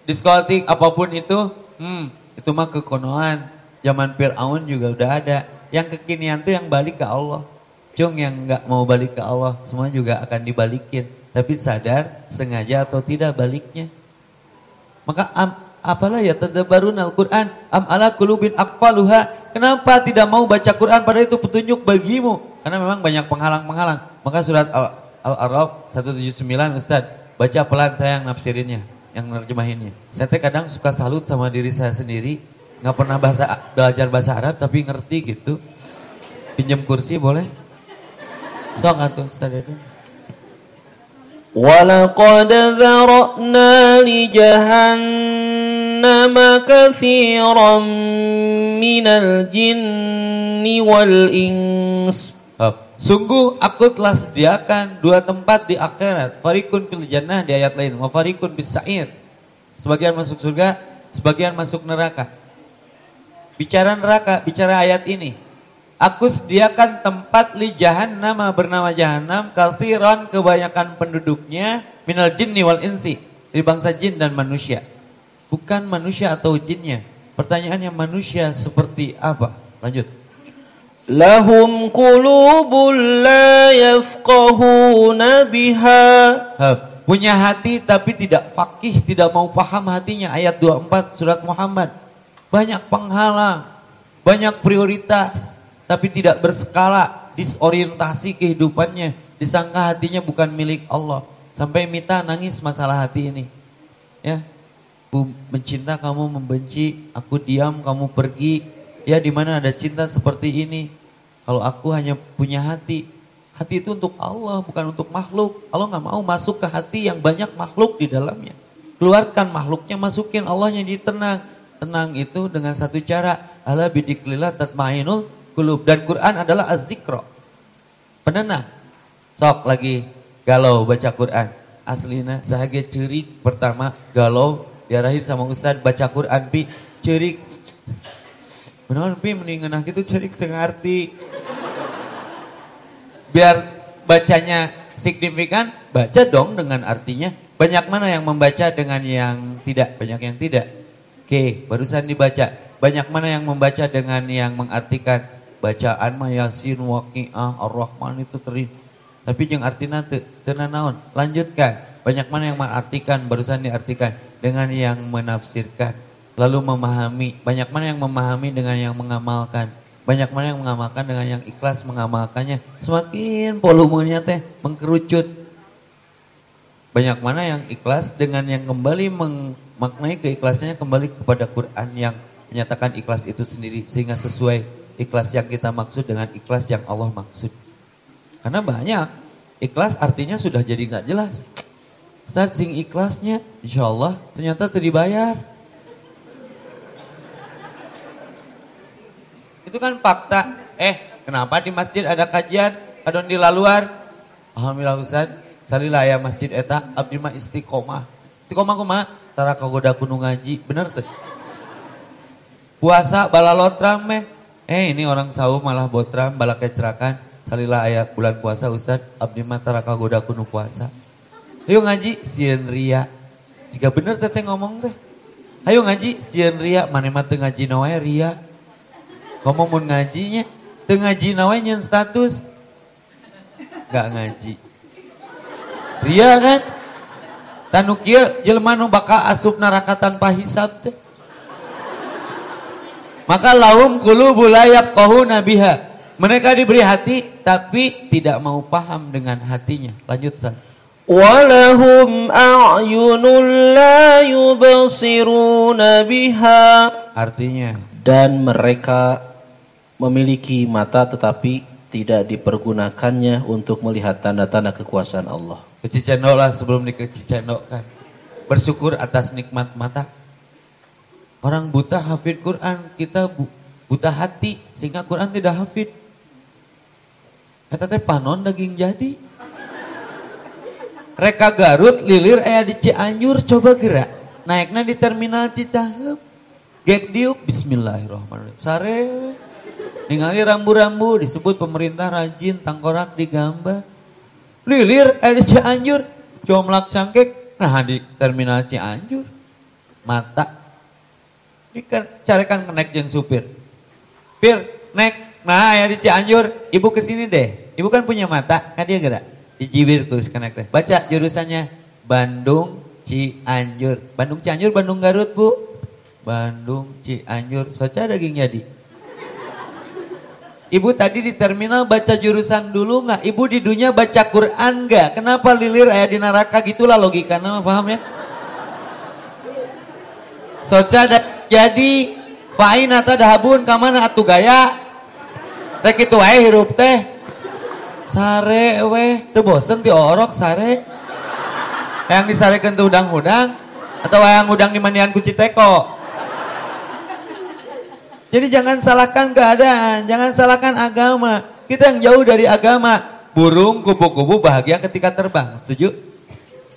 diskotik, apa pun itu, hmm, itu mah kekonoan. Zaman Fir'aun juga udah ada. Yang kekinian tuh yang balik ke Allah. Cung yang nggak mau balik ke Allah, semua juga akan dibalikin. Tapi sadar, sengaja atau tidak baliknya. Maka am, apalah ya tadabarun Al-Quran. Am ala kulubin akfaluha. Kenapa tidak mau baca Quran pada itu petunjuk bagimu? Karena memang banyak penghalang-penghalang. Maka surat Al-Araf 179 Ustaz. Baca pelan saya yang nafsirinnya. Yang nerjemahinnya. Saya kadang suka salut sama diri saya sendiri nggak pernah bahasa belajar bahasa Arab tapi ngerti gitu. Pinjam kursi boleh? Sok atuh sadede. ولقد ذرأنا لجهنم كثيرا من الجن والإنس Sungguh aku telah sediakan dua tempat di akhirat. Farikun fil jannah di ayat lain. Wa farikun bis sa'ir. Sebagian masuk surga, sebagian masuk neraka. Bicara neraka, bicara ayat ini. Aku sediakan tempat li jahannam bernama jahannam kalsiron kebanyakan penduduknya minal jinni wal insi. Dari bangsa jin dan manusia. Bukan manusia atau jinnya. Pertanyaannya manusia seperti apa? Lanjut. Lahum qulubun la yafqahuna biha. Punya hati tapi tidak fakih, tidak mau paham hatinya. Ayat 24 surat Muhammad. Banyak penghalang, banyak prioritas, tapi tidak berskala, disorientasi kehidupannya. Disangka hatinya bukan milik Allah. Sampai Mita nangis masalah hati ini. Ya, aku mencinta kamu membenci, aku diam kamu pergi. Ya di mana ada cinta seperti ini. Kalau aku hanya punya hati, hati itu untuk Allah bukan untuk makhluk. Allah nggak mau masuk ke hati yang banyak makhluk di dalamnya. Keluarkan makhluknya, masukin Allahnya di tenang. Tenang itu dengan satu cara. Ala bidiklillah tatmainul kulub. Dan Quran adalah az-zikro. Penenang. Sok lagi galau baca Quran. Aslina sahage cerik pertama galau diarahin sama Ustad baca Quran pi cerik. Benar pi mendingan gitu cerik tengah arti. Biar bacanya signifikan, baca dong dengan artinya. Banyak mana yang membaca dengan yang tidak, banyak yang tidak. Oke, barusan dibaca. Banyak mana yang membaca dengan yang mengartikan bacaan mayasin waqi'ah ar-rahman itu terin. Tapi yang artinya tenan naon. Lanjutkan. Banyak mana yang mengartikan barusan diartikan dengan yang menafsirkan. Lalu memahami. Banyak mana yang memahami dengan yang mengamalkan. Banyak mana yang mengamalkan dengan yang ikhlas mengamalkannya. Semakin volumenya teh mengkerucut. Banyak mana yang ikhlas dengan yang kembali memaknai keikhlasannya kembali kepada Quran yang menyatakan ikhlas itu sendiri. Sehingga sesuai ikhlas yang kita maksud dengan ikhlas yang Allah maksud. Karena banyak ikhlas artinya sudah jadi nggak jelas. Ustaz sing ikhlasnya insya Allah ternyata terdibayar. Itu kan fakta. Eh, kenapa di masjid ada kajian? Adon di laluar? Alhamdulillah Ustaz, salila ya masjid eta abdi mah istiqomah. Istiqomah kumaha? Tara kagoda kuno ngaji. Bener tuh. Puasa balalotram meh. Eh, ini orang sawu malah botram bala kecerakan. Salila ayat bulan puasa Ustaz, abdi mah tara kagoda kuno puasa. Ayo ngaji sieun ria. Jika bener teteh ngomong teh. Ayo ngaji sieun ria, mana mah teu ngaji nawe ria. Kamu mau ngajinya, teu ngaji nawe nyen status. Gak ngaji. Ria kan? Tanu kieu jelema nu bakal asup neraka tanpa hisab teh. Maka laum qulubul la yafqahuna biha. Mereka diberi hati tapi tidak mau paham dengan hatinya. Lanjut San. Walahum a'yunul la yubsiruna biha. Artinya dan mereka memiliki mata tetapi tidak dipergunakannya untuk melihat tanda-tanda kekuasaan Allah. Kecicendok lah sebelum dikecicendok kan. Bersyukur atas nikmat mata. Orang buta hafid Quran, kita buta hati sehingga Quran tidak hafid. Kata teh panon daging jadi. Reka Garut lilir ayah di Cianjur coba gerak. Naiknya di terminal Cicahem. Gek diuk bismillahirrahmanirrahim. Sare ningali rambu-rambu disebut pemerintah rajin tangkorak digambar. Lilir ayah di Cianjur comlak cangkek nah di terminal Cianjur. Mata. Dicarikan kenek jeng supir. Pir, nek Nah, ya di Cianjur, ibu ke sini deh. Ibu kan punya mata, kan dia gerak. Di Jibir terus connect teh. Baca jurusannya Bandung Cianjur. Bandung Cianjur, Bandung Garut, Bu. Bandung Cianjur, soca daging jadi. Ibu tadi di terminal baca jurusan dulu nggak? Ibu di dunia baca Quran nggak? Kenapa lilir ayah di neraka gitulah logikanya, paham ya? Soca jadi Fain atau dahabun kamana atu gaya Rek itu wae hirup teh. Sare weh, teu bosen ti orok sare. Yang disarekeun teu udang-udang atau yang udang dimandian ku Citeko. Jadi jangan salahkan keadaan, jangan salahkan agama. Kita yang jauh dari agama. Burung kubu-kubu bahagia ketika terbang, setuju?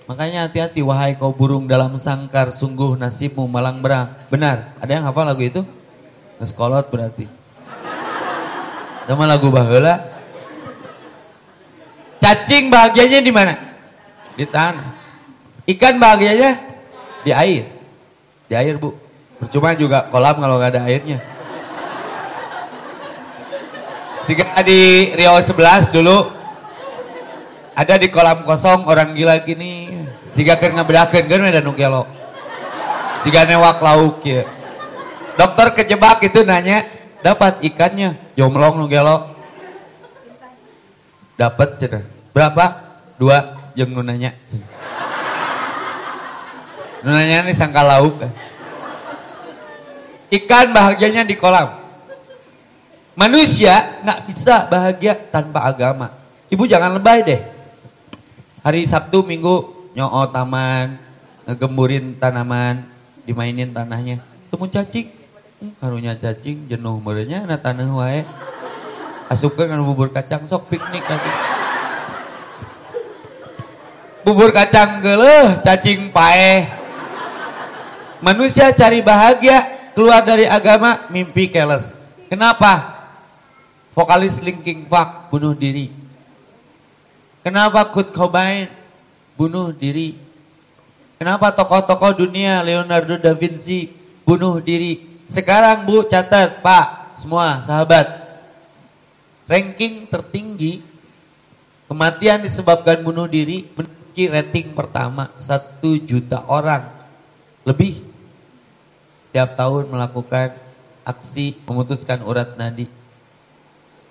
Makanya hati-hati wahai kau burung dalam sangkar, sungguh nasibmu malang berang. Benar, ada yang hafal lagu itu? Ngeskolot berarti. Sama lagu baheula. Cacing bahagianya di mana? Di tanah. Ikan bahagianya di air. Di air, Bu. Percuma juga kolam kalau nggak ada airnya. Tiga di Rio 11 dulu ada di kolam kosong orang gila gini. Tiga kan ngebedakan kan ada nu gelo. Tiga newak lauk ya. Dokter kejebak itu nanya, dapat ikannya, jomlong nu gelo. Dapat cina. Berapa? Dua jeng nu nanya. Nu nanya ini sangka lauk. Ikan bahagianya di kolam. Manusia nggak bisa bahagia tanpa agama. Ibu jangan lebay deh. Hari Sabtu Minggu nyoo taman, ngegemburin tanaman, dimainin tanahnya. Temu cacing, hmm, karunya cacing jenuh merenya na tanah wae. Asupkan kan bubur kacang sok piknik lagi. Bubur kacang geleh, cacing paeh. Manusia cari bahagia, keluar dari agama, mimpi keles. Kenapa? Vokalis Linkin Park bunuh diri. Kenapa Kurt Cobain bunuh diri? Kenapa tokoh-tokoh dunia Leonardo da Vinci bunuh diri? Sekarang Bu catat Pak, semua sahabat. Ranking tertinggi kematian disebabkan bunuh diri memiliki rating pertama 1 juta orang lebih tiap tahun melakukan aksi memutuskan urat nadi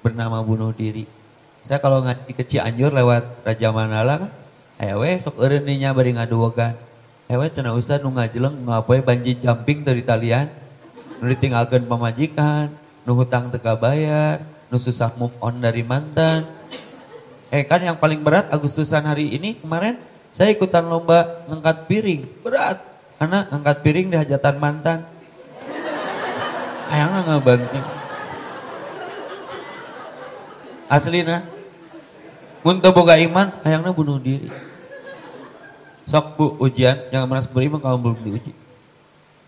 bernama bunuh diri. Saya kalau ngaji ke Cianjur lewat Raja Manala kan, ayo we sok eureun nya bari ngaduwegan. Ayo we cenah ustaz nu ngajeleng nu banji jumping dari talian, nu ditinggalkeun pamajikan, nu hutang teu bayar, nu susah move on dari mantan. Eh kan yang paling berat Agustusan hari ini kemarin saya ikutan lomba ngangkat piring. Berat. Karena ngangkat piring di hajatan mantan. Ayangnya ngebanting. Aslina. Muntah boga iman, ayangnya bunuh diri. Sok bu ujian, jangan merasa beriman kalau belum diuji.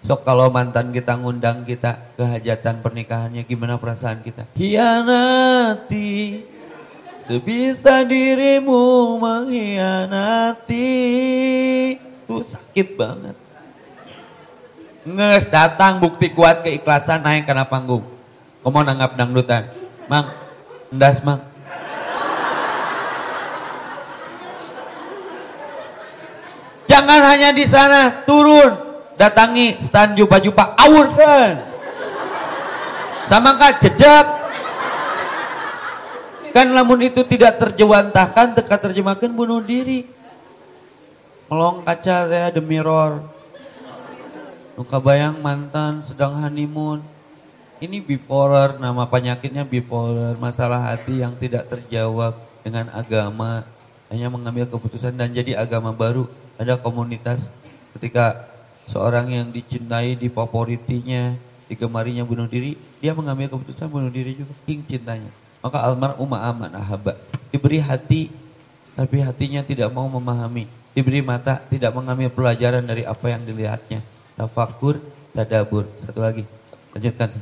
Sok kalau mantan kita ngundang kita ke hajatan pernikahannya, gimana perasaan kita? Hianati, sebisa dirimu mengkhianati. Tuh sakit banget. Nges datang bukti kuat keikhlasan naik karena panggung. Kamu nanggap dangdutan. Mang, endas mang. Jangan hanya di sana, turun. Datangi stand jupa-jupa. Sama kak jejak. Kan lamun itu tidak terjewantahkan, teka terjemahkan bunuh diri. Melong kaca ya the mirror. Nuka bayang mantan sedang honeymoon. Ini bipolar, nama penyakitnya bipolar, masalah hati yang tidak terjawab dengan agama, hanya mengambil keputusan dan jadi agama baru ada komunitas ketika seorang yang dicintai, di dipoporitinya, digemarinya bunuh diri, dia mengambil keputusan bunuh diri juga, king cintanya. Maka almarhum aman ahabat Diberi hati, tapi hatinya tidak mau memahami. Diberi mata, tidak mengambil pelajaran dari apa yang dilihatnya. Tafakur, tadabur. Satu lagi, lanjutkan.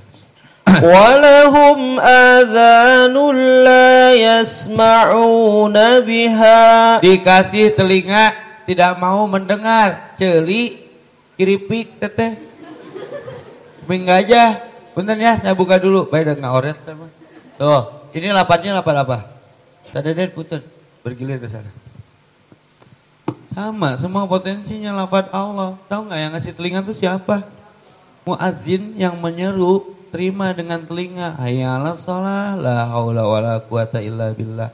Walahum adzanul la yasma'una biha. Dikasih telinga tidak mau mendengar. Celi, kiripik, teteh. Minggu aja. Bentar ya, saya buka dulu. Baik, nggak oret. teman. Tuh, ini lapatnya lapat apa? Sadeden putar, bergilir ke sana. Sama, semua potensinya lafad Allah. Tahu nggak yang ngasih telinga itu siapa? Muazin yang menyeru, terima dengan telinga. Hayyalah sholah, la haula wala quwata illa billah.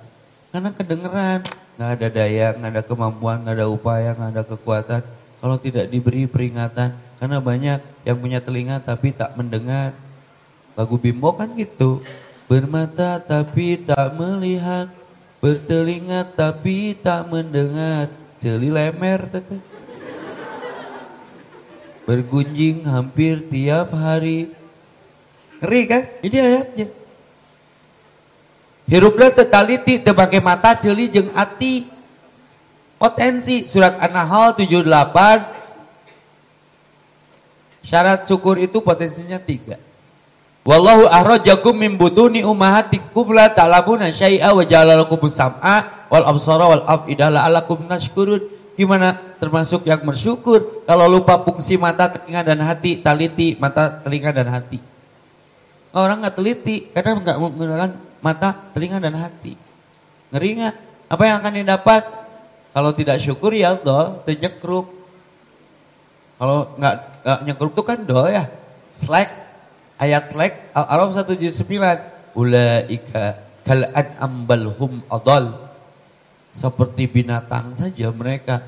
Karena kedengeran, nggak ada daya, nggak ada kemampuan, nggak ada upaya, nggak ada kekuatan. Kalau tidak diberi peringatan, karena banyak yang punya telinga tapi tak mendengar. Lagu Bimbo kan gitu. Bermata tapi tak melihat, bertelinga tapi tak mendengar. Celi lemer teteh. Bergunjing hampir tiap hari. Ngeri kan? Ini ayatnya. Hirupna tetaliti terbangkai mata celi jeng ati. Potensi surat An-Nahl 78. Syarat syukur itu potensinya tiga. Wallahu ahrajakum min butuni ummahatikum la ta'lamuna syai'a wa ja'ala lakum sam'a wal absara wal af'idah la'alakum tashkurun. Gimana termasuk yang bersyukur kalau lupa fungsi mata, telinga dan hati, taliti mata, telinga dan hati. Orang nggak teliti karena nggak menggunakan mata, telinga dan hati. Ngeri nggak? Apa yang akan didapat? Kalau tidak syukur ya Allah, terjekruk. Kalau nggak nggak nyekrup itu kan do ya. Slack, ayat slack, Al-Araf 179. Ulaika kal'ad ambalhum adal. Seperti binatang saja mereka.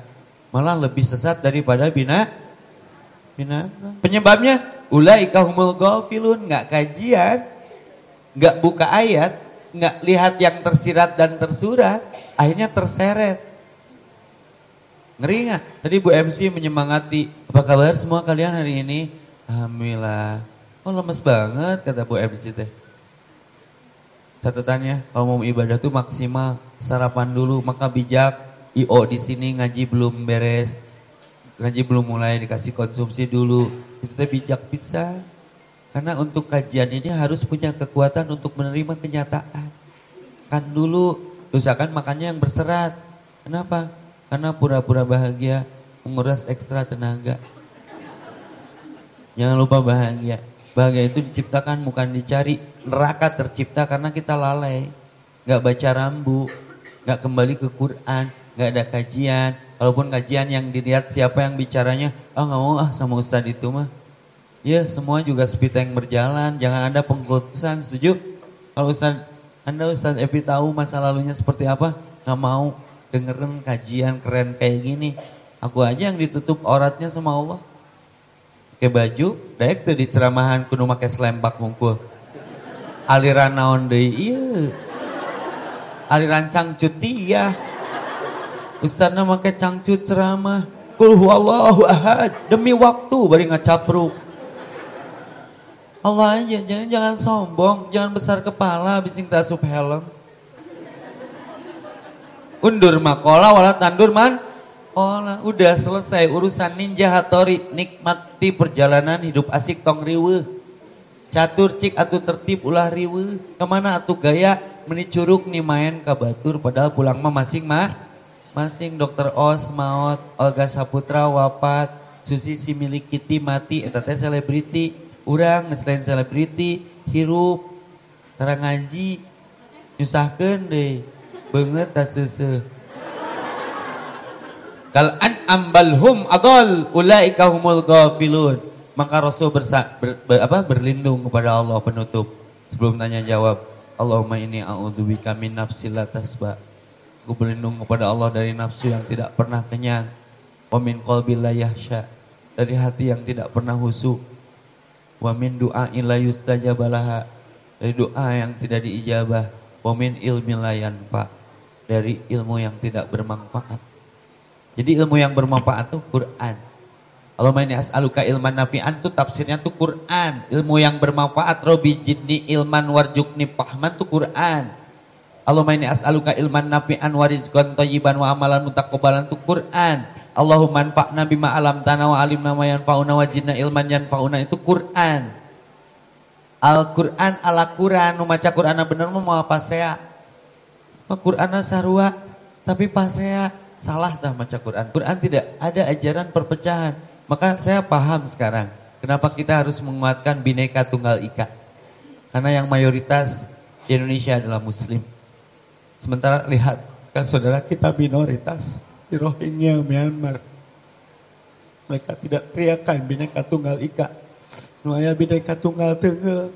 Malah lebih sesat daripada bina, binatang. Penyebabnya, ulaika humul ghafilun. Nggak kajian, nggak buka ayat, nggak lihat yang tersirat dan tersurat. Akhirnya terseret. Ngeri nggak? Tadi Bu MC menyemangati. Apa kabar semua kalian hari ini? Alhamdulillah. Oh lemes banget kata Bu MC teh. Catatannya kalau mau ibadah tuh maksimal sarapan dulu maka bijak. IO di sini ngaji belum beres, ngaji belum mulai dikasih konsumsi dulu. Itu teh bijak bisa. Karena untuk kajian ini harus punya kekuatan untuk menerima kenyataan. Kan dulu usahakan makannya yang berserat. Kenapa? Karena pura-pura bahagia menguras ekstra tenaga. Jangan lupa bahagia. Bahagia itu diciptakan bukan dicari. Neraka tercipta karena kita lalai. Gak baca rambu. Gak kembali ke Quran. Gak ada kajian. Walaupun kajian yang dilihat siapa yang bicaranya. Ah oh, gak mau ah sama Ustadz itu mah. Ya semua juga speed yang berjalan. Jangan ada pengkultusan. Setuju? Kalau Ustadz, Anda Ustadz Epi tahu masa lalunya seperti apa? Gak mau dengerin kajian keren kayak gini. Aku aja yang ditutup auratnya sama Allah pakai baju, daek tuh di ceramahan kudu make selempak mungkul. Aliran naon deui iya. Aliran cangcut ya. Ustazna make cangcut ceramah. Kul huwallahu ahad. Demi waktu bari ngacapruk. Allah aja, jangan jangan sombong, jangan besar kepala bising tasup helm. Undur makola wala tandur man Oh, udah selesai urusan Ninja Hattori. Nikmati perjalanan hidup asik tong riwe. Catur cik atau tertib ulah riwe. Ke mana atuh gaya menicuruk nih main ke batur padahal pulang mah masing mah. Masing dokter Os maut, Olga Saputra wafat, Susi si milik Kitty mati, eta teh selebriti. Urang selain selebriti, hirup, tara ngaji, nyusahkeun deh. Banget tak seseh. Kal an ambalhum adol ulaika humul ghafilun. Maka Rasul bersa, ber, ber, apa, berlindung kepada Allah penutup. Sebelum tanya jawab, Allahumma ini a'udzubika min nafsil la tasba. Aku berlindung kepada Allah dari nafsu yang tidak pernah kenyang. Wa min yahsya. Dari hati yang tidak pernah husu. Wa min du'a illa yustajabalaha. Dari doa yang tidak diijabah. Wa min ilmi la yanfa. Dari ilmu yang tidak bermanfaat. Jadi ilmu yang bermanfaat itu Quran. Kalau main as'aluka ilman nafi'an itu tafsirnya tuh Quran. Ilmu yang bermanfaat robi jidni ilman warjukni pahman tuh Quran. Allah main as'aluka ilman nafi'an warizqan thayyiban wa amalan mutaqabbalan tuh Quran. Allahumma anfa'na bima alam tanah wa alimna ma yanfa'una wa jinna ilman yanfa'una itu Quran. Al-Quran ala Quran, maca Quran bener mau apa saya? Quran sarua tapi pasea salah dah baca Quran. Quran tidak ada ajaran perpecahan. Maka saya paham sekarang kenapa kita harus menguatkan bineka tunggal ika. Karena yang mayoritas di Indonesia adalah muslim. Sementara lihat kan saudara kita minoritas di Rohingya Myanmar. Mereka tidak teriakan bineka tunggal ika. Nuaya bineka tunggal tengah.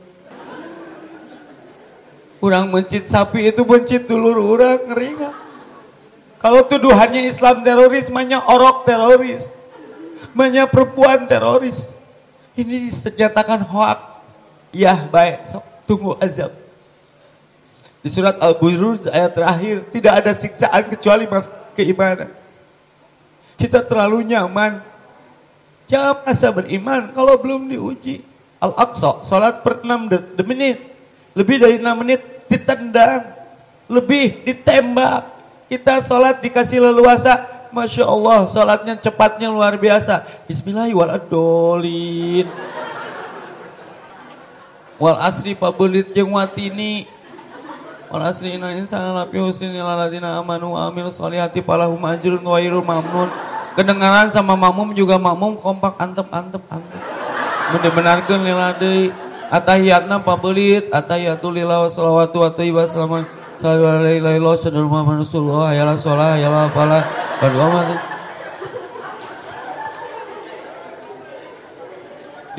Orang mencit sapi itu mencit dulur orang ngeri gak? Kalau tuduhannya Islam teroris, banyak orok teroris. Banyak perempuan teroris. Ini dinyatakan hoak. Ya baik, so, tunggu azab. Di surat Al-Buruj ayat terakhir, tidak ada siksaan kecuali mas keimanan. Kita terlalu nyaman. Jangan merasa beriman kalau belum diuji. Al-Aqsa, sholat per 6 menit. Lebih dari 6 menit ditendang. Lebih ditembak kita sholat dikasih leluasa. Masya Allah, sholatnya cepatnya luar biasa. Bismillahirrahmanirrahim. Wal asri pabulit jeng watini. Wal insana lafi husni laladina amanu wa amil sholihati palahum ajrun wa irul mamnun. Kedengaran sama makmum juga makmum kompak antep antep antep. Benar-benarkan lila deui. Atahiyatna pabelit, atahiyatul lillah wa salawatu wa thayyibah salaman. Sallallahu alaihi wa sallam Muhammad Rasulullah ayalah sholah ayalah falah.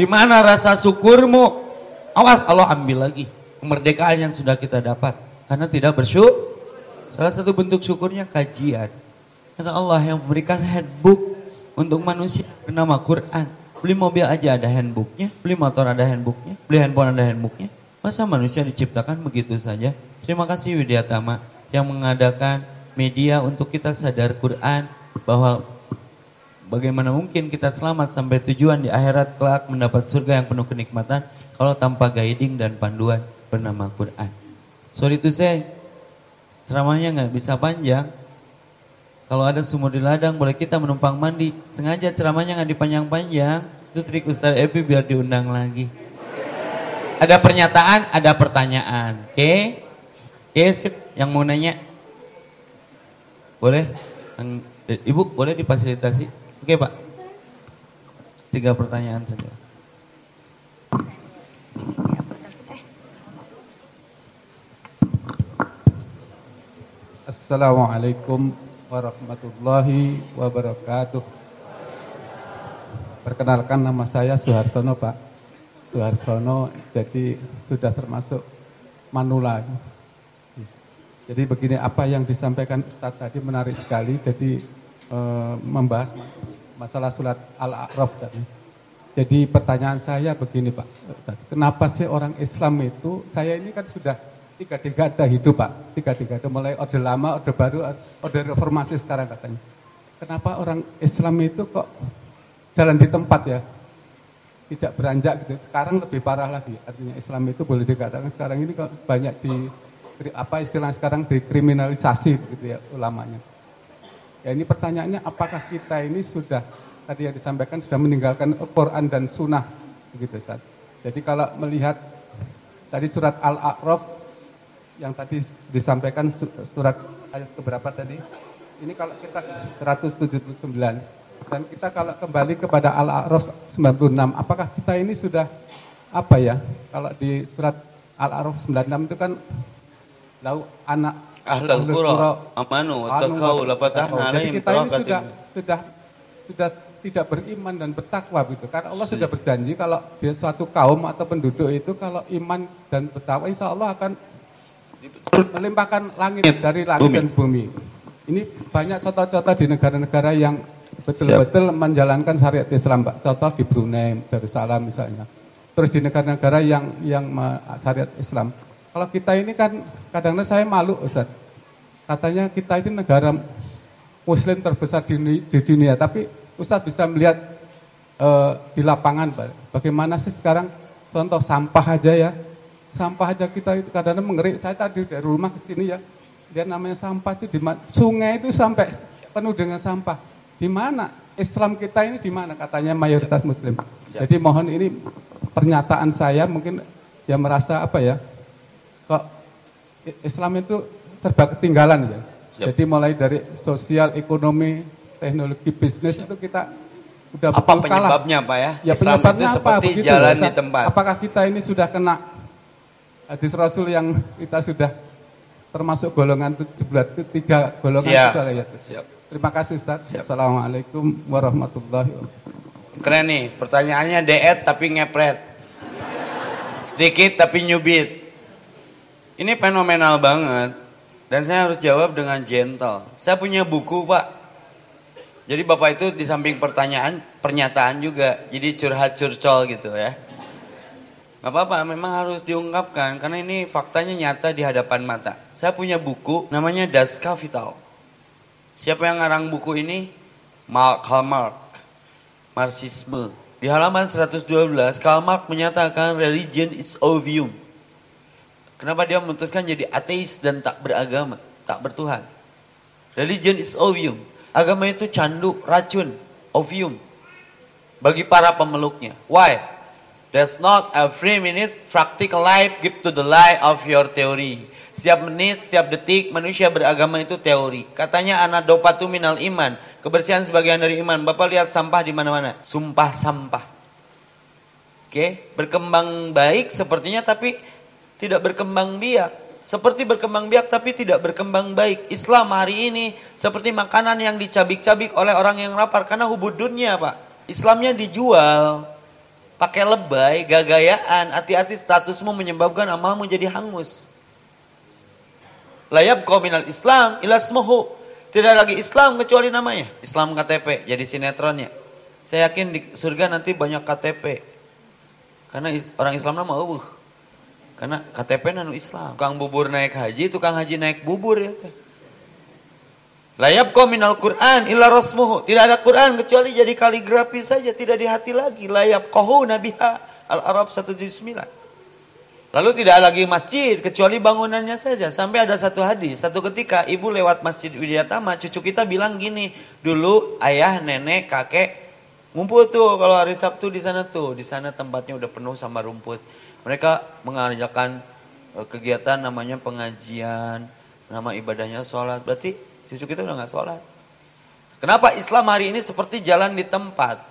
Di mana rasa syukurmu? Awas Allah ambil lagi kemerdekaan yang sudah kita dapat karena tidak bersyukur. Salah satu bentuk syukurnya kajian. Karena Allah yang memberikan handbook untuk manusia bernama Quran. Beli mobil aja ada handbooknya, beli motor ada handbooknya, beli handphone ada handbooknya. Masa manusia diciptakan begitu saja? Terima kasih Widya Tama yang mengadakan media untuk kita sadar Quran bahwa bagaimana mungkin kita selamat sampai tujuan di akhirat kelak mendapat surga yang penuh kenikmatan kalau tanpa guiding dan panduan bernama Quran. Sorry to say, ceramahnya nggak bisa panjang, kalau ada sumur di ladang, boleh kita menumpang mandi. Sengaja ceramahnya nggak dipanjang-panjang. Itu trik Ustaz Epi biar diundang lagi. Ada pernyataan, ada pertanyaan. Oke? Okay? Oke, okay, yang mau nanya? Boleh? Ibu, boleh difasilitasi? Oke, Pak. Tiga pertanyaan saja. Assalamualaikum warahmatullahi wabarakatuh. Perkenalkan nama saya Suharsono Pak. Suharsono jadi sudah termasuk manula. Jadi begini apa yang disampaikan Ustadz tadi menarik sekali. Jadi e, membahas masalah surat Al-A'raf tadi. Jadi pertanyaan saya begini Pak. Kenapa sih orang Islam itu, saya ini kan sudah tiga dekade hidup Pak, tiga dekade mulai orde lama, orde baru, orde reformasi sekarang katanya. Kenapa orang Islam itu kok jalan di tempat ya, tidak beranjak gitu. Sekarang lebih parah lagi, artinya Islam itu boleh dikatakan sekarang ini kok banyak di apa istilah sekarang dikriminalisasi gitu ya ulamanya. Ya ini pertanyaannya apakah kita ini sudah tadi yang disampaikan sudah meninggalkan Quran dan Sunnah begitu Ustaz. Jadi kalau melihat tadi surat Al-A'raf yang tadi disampaikan surat ayat keberapa tadi? Ini kalau kita 179 dan kita kalau kembali kepada Al-A'raf 96, apakah kita ini sudah apa ya? Kalau di surat Al-A'raf 96 itu kan lau anak ahlul qura amanu wattaqau la fatahna alaihim kita ini sudah sudah sudah tidak beriman dan bertakwa gitu. Karena Allah sudah berjanji kalau dia suatu kaum atau penduduk itu kalau iman dan bertakwa insya Allah akan melimpahkan langit dari langit bumi. dan bumi. Ini banyak contoh-contoh di negara-negara yang betul-betul menjalankan syariat Islam, Pak. Contoh di Brunei, Darussalam misalnya. Terus di negara-negara yang yang syariat Islam. Kalau kita ini kan kadang-kadang saya malu, Ustaz. Katanya kita ini negara muslim terbesar di, di dunia, tapi Ustaz bisa melihat uh, di lapangan, Pak. Bagaimana sih sekarang contoh sampah aja ya, Sampah aja kita itu kadang-kadang mengeri. Saya tadi dari rumah ke sini ya, dia namanya sampah itu di mana? Sungai itu sampai penuh dengan sampah. Di mana? Islam kita ini di mana? Katanya mayoritas Muslim. Jadi mohon ini pernyataan saya mungkin ya merasa apa ya? Kok Islam itu serba ketinggalan ya. Siap. Jadi mulai dari sosial, ekonomi, teknologi, bisnis Siap. itu kita udah apa penyebabnya Pak ya? Ya Islam penyebabnya itu seperti apa? jalan di tempat. Apakah kita ini sudah kena hadis Rasul yang kita sudah termasuk golongan 17 tiga golongan Siap. itu ya. Siap. Terima kasih Ustaz. Siap. Assalamualaikum warahmatullahi wabarakatuh. Keren nih, pertanyaannya deet tapi ngepret. Sedikit tapi nyubit. Ini fenomenal banget. Dan saya harus jawab dengan gentle. Saya punya buku Pak. Jadi Bapak itu di samping pertanyaan, pernyataan juga. Jadi curhat curcol gitu ya. Gak apa-apa, memang harus diungkapkan karena ini faktanya nyata di hadapan mata. Saya punya buku namanya Das Kapital. Siapa yang ngarang buku ini? Karl Marx. Marxisme. Di halaman 112, Karl Marx menyatakan religion is ovium. Kenapa dia memutuskan jadi ateis dan tak beragama, tak bertuhan? Religion is ovium. Agama itu candu, racun, ovium. Bagi para pemeluknya. Why? There's not a free minute practical life give to the life of your theory. Setiap menit, setiap detik manusia beragama itu teori. Katanya anak dopatu minal iman. Kebersihan sebagian dari iman. Bapak lihat sampah di mana-mana. Sumpah sampah. Oke, berkembang baik sepertinya tapi tidak berkembang biak. Seperti berkembang biak tapi tidak berkembang baik. Islam hari ini seperti makanan yang dicabik-cabik oleh orang yang lapar karena hubud dunia, Pak. Islamnya dijual pakai lebay, gagayaan, hati-hati statusmu menyebabkan amalmu jadi hangus. Layab minal Islam ila smuhu. Tidak lagi Islam kecuali namanya. Islam KTP, jadi sinetronnya. Saya yakin di surga nanti banyak KTP. Karena orang Islam nama uh. Karena KTP nanu Islam. Tukang bubur naik haji, tukang haji naik bubur ya teh. Layab minal Quran illa rasmuhu. Tidak ada Quran kecuali jadi kaligrafi saja, tidak di hati lagi. Layab kohu nabiha Al-Arab 179. Lalu tidak lagi masjid kecuali bangunannya saja. Sampai ada satu hadis, satu ketika ibu lewat masjid Widyatama, cucu kita bilang gini, dulu ayah, nenek, kakek Ngumpul tuh kalau hari Sabtu di sana tuh, di sana tempatnya udah penuh sama rumput. Mereka mengerjakan eh, kegiatan namanya pengajian, nama ibadahnya sholat. Berarti cucu kita udah nggak sholat. Kenapa Islam hari ini seperti jalan di tempat?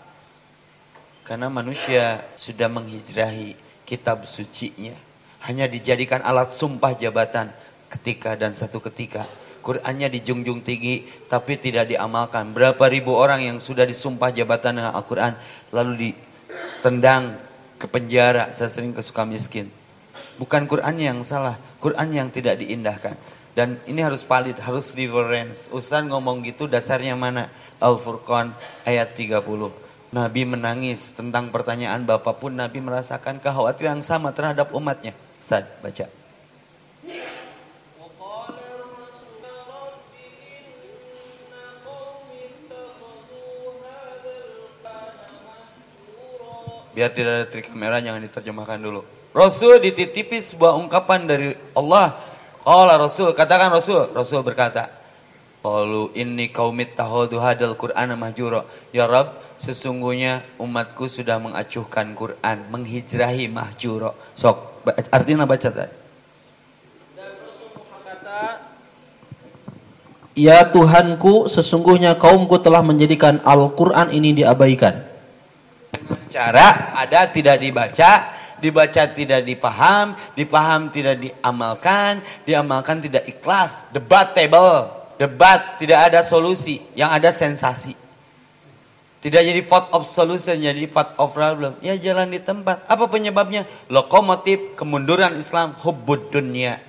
Karena manusia sudah menghijrahi kitab sucinya. Hanya dijadikan alat sumpah jabatan ketika dan satu ketika Qurannya dijunjung tinggi tapi tidak diamalkan. Berapa ribu orang yang sudah disumpah jabatan dengan Al-Quran lalu ditendang ke penjara. Saya sering ke suka miskin. Bukan Quran yang salah, Quran yang tidak diindahkan. Dan ini harus valid, harus reverence. Ustaz ngomong gitu dasarnya mana? Al-Furqan ayat 30. Nabi menangis tentang pertanyaan Bapak pun Nabi merasakan kekhawatiran sama terhadap umatnya. Ustaz, baca. Biar tidak ada trik kamera jangan diterjemahkan dulu. Rasul dititipi sebuah ungkapan dari Allah. Qala Rasul, katakan Rasul. Rasul berkata, Qalu inni qaumit tahudu hadal Qur'ana mahjura. Ya Rab, sesungguhnya umatku sudah mengacuhkan Quran, menghijrahi mahjura. Sok, artinya baca tadi. Ya Tuhanku, sesungguhnya kaumku telah menjadikan Al-Quran ini diabaikan. Cara ada tidak dibaca, dibaca tidak dipaham, dipaham tidak diamalkan, diamalkan tidak ikhlas, debat table, debat tidak ada solusi, yang ada sensasi. Tidak jadi vote of solution, jadi vote of problem. Ya jalan di tempat. Apa penyebabnya? Lokomotif kemunduran Islam, hubbud dunia.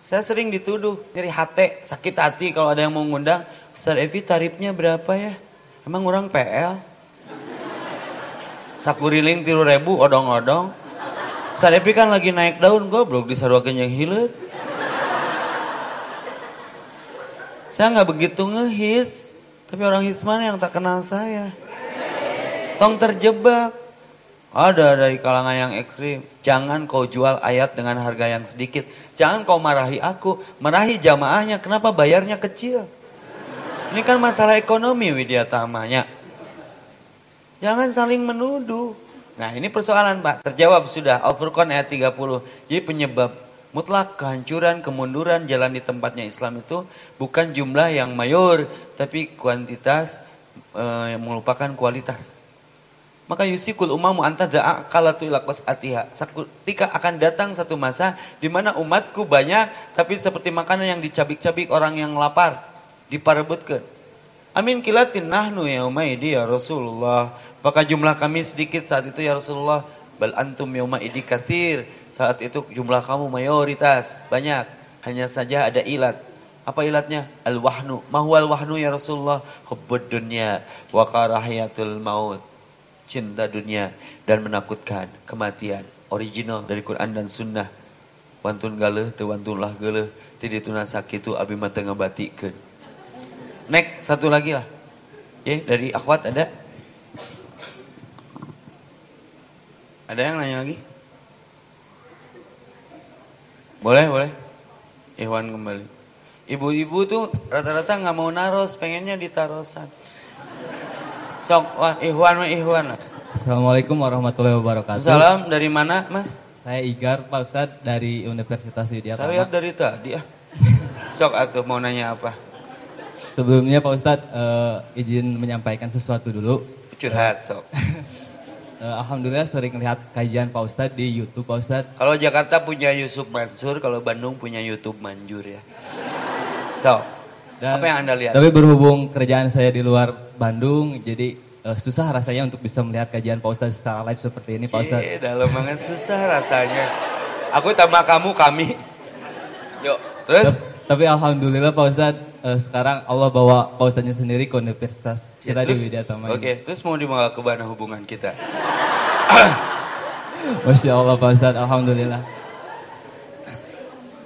Saya sering dituduh, nyeri hati, sakit hati kalau ada yang mau ngundang. Ustaz Evi tarifnya berapa ya? Emang orang PL? Sakuriling tiru ribu odong-odong. Sarepi kan lagi naik daun goblok disarwakeun yang hilet saya nggak begitu ngehis tapi orang hisman yang tak kenal saya? Tong terjebak. Ada dari kalangan yang ekstrim. Jangan kau jual ayat dengan harga yang sedikit. Jangan kau marahi aku. Marahi jamaahnya kenapa bayarnya kecil? Ini kan masalah ekonomi Widya Tamanya Jangan saling menuduh. Nah ini persoalan Pak, terjawab sudah. Al-Furqan ayat 30. Jadi penyebab mutlak kehancuran, kemunduran jalan di tempatnya Islam itu bukan jumlah yang mayor, tapi kuantitas yang melupakan kualitas. Maka yusikul umamu antada'a kalatu ilakwas atiha. Ketika akan datang satu masa di mana umatku banyak, tapi seperti makanan yang dicabik-cabik orang yang lapar, diparebutkan. Amin kilatin nahnu ya umaidi ya Rasulullah. Apakah jumlah kami sedikit saat itu ya Rasulullah? Bal antum yauma idi kathir. Saat itu jumlah kamu mayoritas, banyak. Hanya saja ada ilat. Apa ilatnya? Al-wahnu. Mahwal wahnu ya Rasulullah? Hubbud dunya wa karahiyatul maut. Cinta dunia dan menakutkan kematian. Original dari Quran dan Sunnah. Wantun galeh, tu wantunlah galeh. Tidak tuna sakitu abi mata ngabatikeun. Next, satu lagi lah. Ya, dari akhwat ada? Ada yang nanya lagi? Boleh, boleh. Iwan kembali. Ibu-ibu tuh rata-rata nggak mau naros, pengennya ditarosan. Sok, wah Iwan Iwan lah. Assalamualaikum warahmatullahi wabarakatuh. Salam dari mana, Mas? Saya Igar, Pak Ustadz dari Universitas Widya Saya lihat dari tadi ah. Sok atuh mau nanya apa? Sebelumnya Pak Ustadz uh, izin menyampaikan sesuatu dulu. Curhat sok. eh, alhamdulillah sering lihat kajian Pak Ustadz di YouTube Pak Ustadz. Kalau Jakarta punya Yusuf Mansur, kalau Bandung punya YouTube Manjur ya. So, Dan- apa yang Anda lihat? Tapi berhubung kerjaan saya di luar Bandung, jadi eh, susah rasanya untuk bisa melihat kajian Pak Ustadz secara live seperti ini Pak Ustadz. Cie, dalam banget susah rasanya. Aku tambah kamu, kami. Yuk, terus? Tep- Tapi alhamdulillah Pak Ustadz, eh, sekarang Allah bawa Pak Ustadznya sendiri ke universitas kita di Terus- Widyatama. Oke, terus mau dibawa ke mana hubungan kita? Masya Allah Pak Ustadz, alhamdulillah.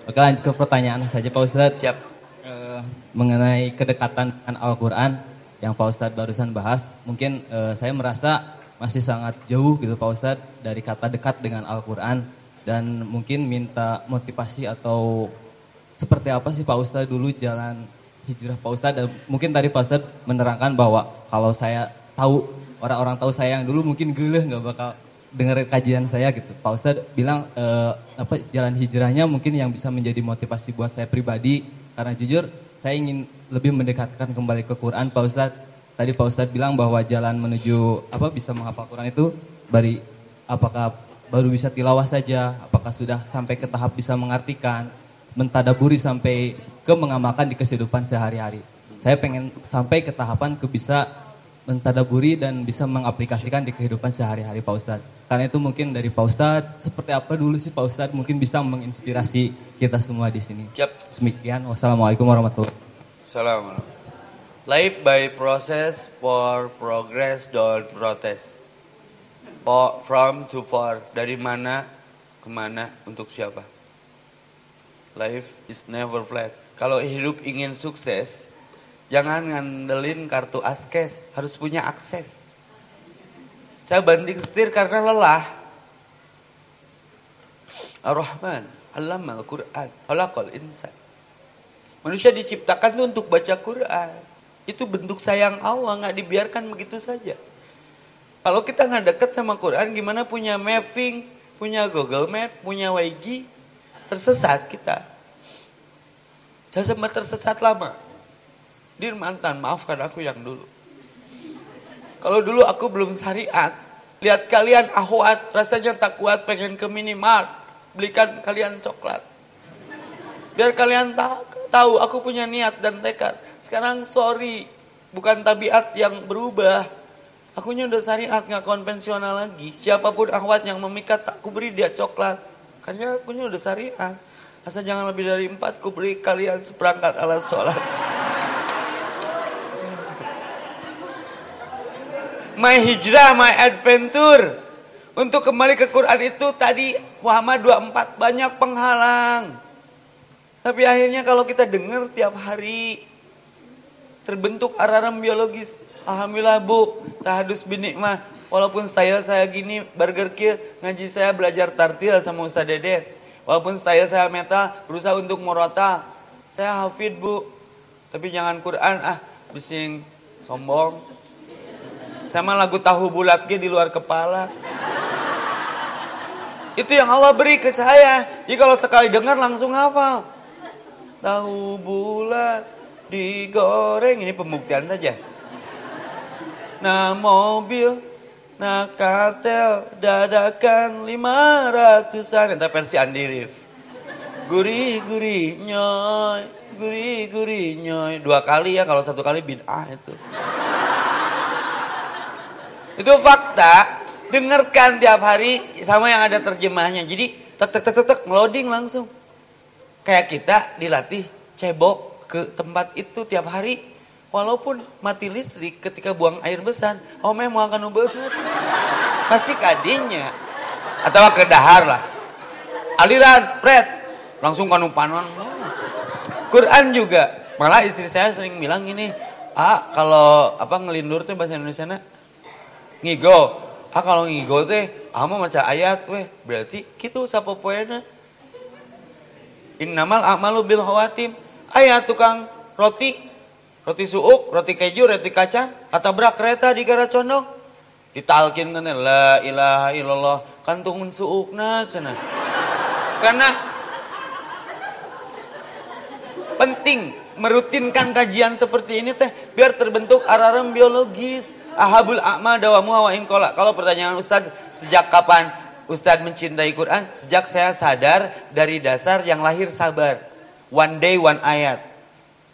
Oke lanjut ke pertanyaan saja Pak Ustadz. Siap. Eh, mengenai kedekatan dengan Al-Quran yang Pak Ustadz barusan bahas, mungkin eh, saya merasa masih sangat jauh gitu Pak Ustadz dari kata dekat dengan Al-Quran dan mungkin minta motivasi atau seperti apa sih Pak Ustadz dulu jalan hijrah Pak Ustadz mungkin tadi Pak Ustadz menerangkan bahwa kalau saya tahu orang-orang tahu saya yang dulu mungkin geleh nggak bakal dengar kajian saya gitu. Pak Ustadz bilang eh, apa jalan hijrahnya mungkin yang bisa menjadi motivasi buat saya pribadi karena jujur saya ingin lebih mendekatkan kembali ke Quran Pak Ustadz. Tadi Pak Ustadz bilang bahwa jalan menuju apa bisa menghafal Quran itu bari apakah baru bisa tilawah saja, apakah sudah sampai ke tahap bisa mengartikan, mentadaburi sampai ke mengamalkan di kehidupan sehari-hari. Saya pengen sampai ke tahapan ke bisa mentadaburi dan bisa mengaplikasikan di kehidupan sehari-hari Pak Ustadz. Karena itu mungkin dari Pak Ustadz, seperti apa dulu sih Pak Ustadz mungkin bisa menginspirasi kita semua di sini. Siap. Demikian, wassalamualaikum warahmatullahi Salam. Life by process for progress don't protest. From to far. Dari mana ke mana untuk siapa? Life is never flat. Kalau hidup ingin sukses, jangan ngandelin kartu askes. Harus punya akses. Saya banting setir karena lelah. Ar-Rahman, Allama Al-Quran, Halakal Insan. Manusia diciptakan tuh untuk baca Quran. Itu bentuk sayang Allah, nggak dibiarkan begitu saja. Kalau kita nggak deket sama Quran, gimana punya mapping, punya Google Map, punya WiGi, tersesat kita. Saya sempat tersesat lama. Dir mantan, maafkan aku yang dulu. Kalau dulu aku belum syariat, lihat kalian ahwat, rasanya tak kuat pengen ke minimart, belikan kalian coklat. Biar kalian ta- tahu aku punya niat dan tekad. Sekarang sorry, bukan tabiat yang berubah. Akunya udah syariat, nggak konvensional lagi. Siapa pun ahwat yang memikat, tak kuberi dia coklat. Karena akunya udah syariat. Asal jangan lebih dari empat, kuberi kalian seperangkat alat sholat. My hijrah, my adventure. Untuk kembali ke Quran itu tadi Muhammad 24 banyak penghalang. Tapi akhirnya kalau kita dengar tiap hari terbentuk alarm biologis. Alhamdulillah Bu, tahadus binikmah. Walaupun saya saya gini burger kill ngaji saya belajar tartil sama Ustaz Dede. Walaupun saya saya meta berusaha untuk murata. Saya hafid Bu. Tapi jangan Quran ah bising sombong. Sama lagu tahu bulat ge di luar kepala. Itu yang Allah beri ke saya. Jadi kalau sekali dengar langsung hafal. Tahu bulat digoreng. Ini pembuktian saja. Nah mobil, kartel, dadakan lima ratusan. Entah versi Andi Rif. Gurih, gurih, nyoy. Gurih, gurih, nyoy. Dua kali ya, kalau satu kali bid'ah itu. Itu fakta. Dengarkan tiap hari sama yang ada terjemahnya. Jadi tek tek tek tek, tek ngeloading langsung. Kayak kita dilatih cebok ke tempat itu tiap hari. Walaupun mati listrik ketika buang air besar, oh memang akan ubahkan. Pasti kadinya. Atau ke dahar lah. Aliran, pret. Langsung kanu panon. Quran juga. Malah istri saya sering bilang gini, ah kalau apa ngelindur tuh bahasa Indonesia ngigo. Ah kalau ngigo teh, mau maca ayat weh. Berarti gitu sapopoena. Innamal a'malu bil khawatim. Ayat tukang roti, roti suuk, roti keju, roti kacang, atabrak kereta di gara condong. Ditalkin kan la ilaha illallah kantungun suukna cenah. Karena penting merutinkan kajian seperti ini teh biar terbentuk ararem biologis. Ahabul a'ma dawamu wa kola. Kalau pertanyaan Ustaz, sejak kapan Ustaz mencintai Quran? Sejak saya sadar dari dasar yang lahir sabar. One day one ayat.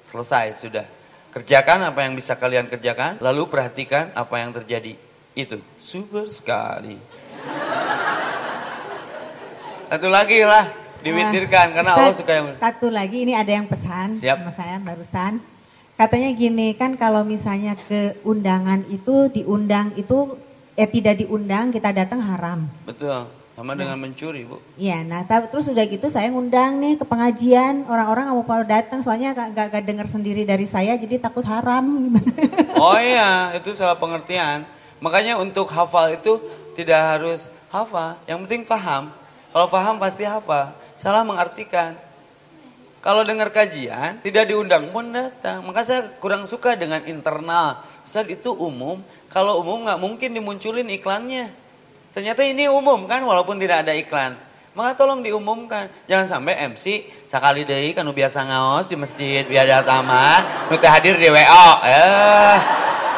Selesai sudah. Kerjakan apa yang bisa kalian kerjakan, lalu perhatikan apa yang terjadi. Itu super sekali. Satu lagi lah diwitirkan karena Ustaz, Allah suka yang Satu lagi ini ada yang pesan Siap. sama saya barusan. Katanya gini kan kalau misalnya ke undangan itu diundang itu eh tidak diundang kita datang haram. betul sama dengan mencuri bu. Iya, nah terus udah gitu saya ngundang nih ke pengajian orang-orang nggak mau pada datang soalnya gak, gak, gak dengar sendiri dari saya jadi takut haram gimana? Oh iya itu salah pengertian. Makanya untuk hafal itu tidak harus hafal, yang penting paham. Kalau paham pasti hafal. Salah mengartikan. Kalau dengar kajian tidak diundang pun datang. Maka saya kurang suka dengan internal. Ustaz itu umum. Kalau umum nggak mungkin dimunculin iklannya. Ternyata ini umum kan walaupun tidak ada iklan. Maka tolong diumumkan. Jangan sampai MC sekali deui kan biasa ngaos di masjid biada tama, teh hadir di WO. Eh,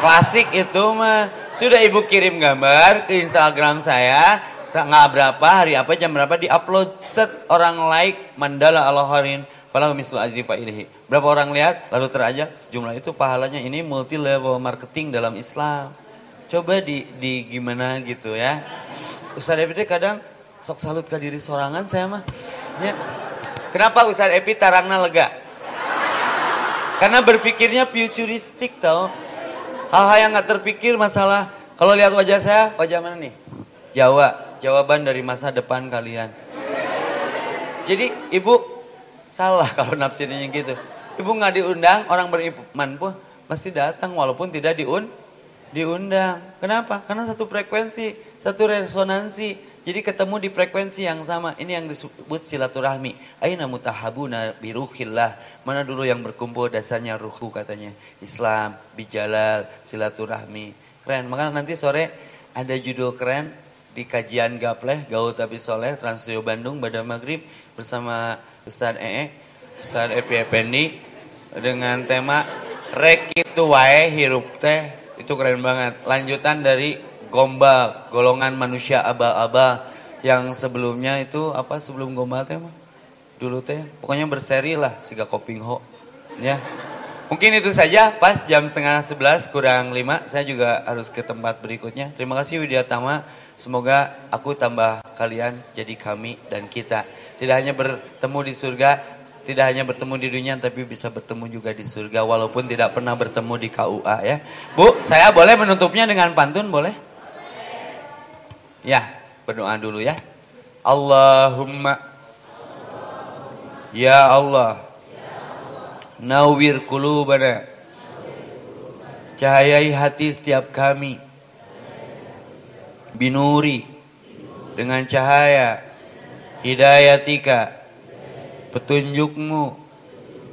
klasik itu mah. Sudah Ibu kirim gambar ke Instagram saya, tanggal berapa, hari apa, jam berapa di-upload set orang like mandala Allaharin falahu mislu ajri. Berapa orang lihat lalu terajak sejumlah itu pahalanya ini multi level marketing dalam Islam. Coba di, di gimana gitu ya. Ustaz Epi kadang sok salut ke diri sorangan saya mah. Ya. Kenapa Ustaz Epi tarangna lega? Karena berpikirnya futuristik tau. Hal-hal yang gak terpikir masalah. Kalau lihat wajah saya, wajah mana nih? Jawa. Jawaban dari masa depan kalian. Jadi ibu salah kalau nafsirnya gitu. Ibu nggak diundang, orang beriman pun pasti datang walaupun tidak diun diundang. Kenapa? Karena satu frekuensi, satu resonansi. Jadi ketemu di frekuensi yang sama. Ini yang disebut silaturahmi. Aina mutahabuna biruhillah. Mana dulu yang berkumpul dasarnya ruhu katanya. Islam, bijalal, silaturahmi. Keren. Maka nanti sore ada judul keren di kajian Gapleh, Gaul Tapi Soleh, Trans Studio Bandung, pada maghrib bersama Ustaz Ee, Ustaz Epi Effendi dengan tema Rek itu wae hirup teh itu keren banget. Lanjutan dari Gombal, golongan manusia abal-abal yang sebelumnya itu apa sebelum Gombal teh mah? Dulu teh pokoknya berseri lah siga kopingho. Ya. Mungkin itu saja pas jam setengah sebelas kurang lima saya juga harus ke tempat berikutnya. Terima kasih Widya Tama. Semoga aku tambah kalian jadi kami dan kita. Tidak hanya bertemu di surga, tidak hanya bertemu di dunia tapi bisa bertemu juga di surga walaupun tidak pernah bertemu di KUA ya. Bu, saya boleh menutupnya dengan pantun boleh? Ya, berdoa dulu ya. Allahumma Ya Allah Nawir kulubana Cahayai hati setiap kami Binuri Dengan cahaya Hidayatika Petunjukmu.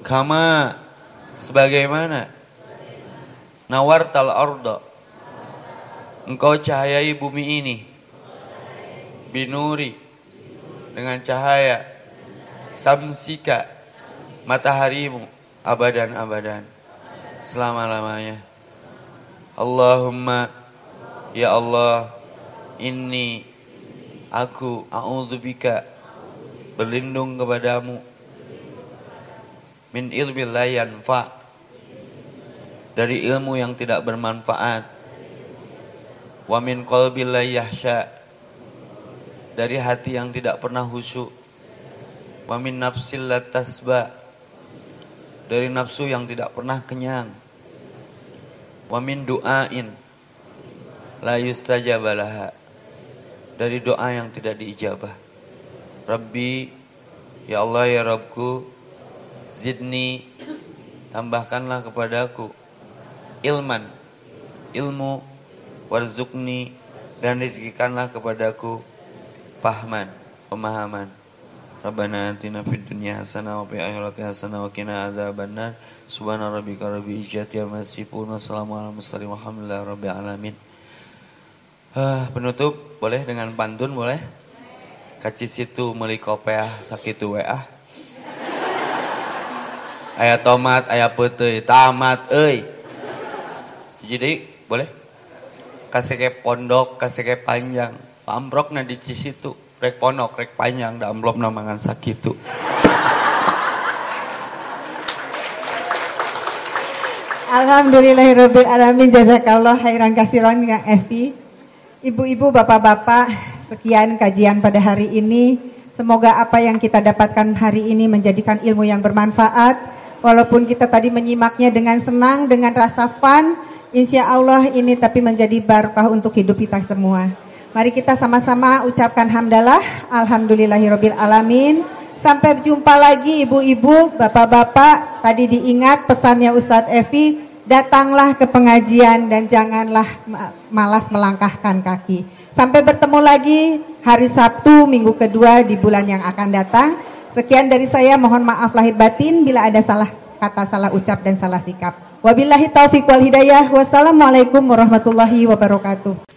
Kama Sebagaimana? Nawartal arda. Engkau cahayai bumi ini. Binuri. Dengan cahaya. Samsika. Mataharimu. Abadan-abadan. Selama-lamanya. Allahumma Ya Allah Inni Aku A'udzubika Berlindung kepadamu. Min ilmi la yanfa. Dari ilmu yang tidak bermanfaat. Wa min qalbi la yahsya Dari hati yang tidak pernah khusyuk Wa min nafsil la tasba. Dari nafsu yang tidak pernah kenyang. Wa min du'ain La yustajabalaha Dari doa yang tidak diijabah Rabbi Ya Allah ya Rabbku Zidni Tambahkanlah kepadaku Ilman Ilmu Warzukni Dan rizkikanlah kepadaku Pahman Pemahaman Rabbana atina fid dunya hasanah wa fil akhirati hasanah wa qina adzabannar. Subhana rabbika rabbil izzati amma yasifun. Wassalamu ala mursalin walhamdulillahi rabbil alamin. Ah, penutup boleh dengan pantun boleh? Kacis itu meuli kopeah sakitu WA. Ayah tomat, ayah putih, tamat, euy. Jadi boleh? Kasih kayak pondok, kasih kayak panjang. Pambrok na di situ. Rek pondok, rek panjang, da amplop na mangan sakitu. Alhamdulillahirabbil alamin jazakallah khairan kasiran Kang Evi. Ibu-ibu, bapak-bapak, sekian kajian pada hari ini. Semoga apa yang kita dapatkan hari ini menjadikan ilmu yang bermanfaat. Walaupun kita tadi menyimaknya dengan senang, dengan rasa fun, insya Allah ini tapi menjadi barokah untuk hidup kita semua. Mari kita sama-sama ucapkan hamdalah, alhamdulillahirabbil alamin. Sampai jumpa lagi ibu-ibu, bapak-bapak. Tadi diingat pesannya Ustadz Evi, datanglah ke pengajian dan janganlah malas melangkahkan kaki. Sampai bertemu lagi hari Sabtu minggu kedua di bulan yang akan datang. Sekian dari saya, mohon maaf lahir batin bila ada salah kata, salah ucap dan salah sikap. Wabillahi taufiq wal hidayah. Wassalamualaikum warahmatullahi wabarakatuh.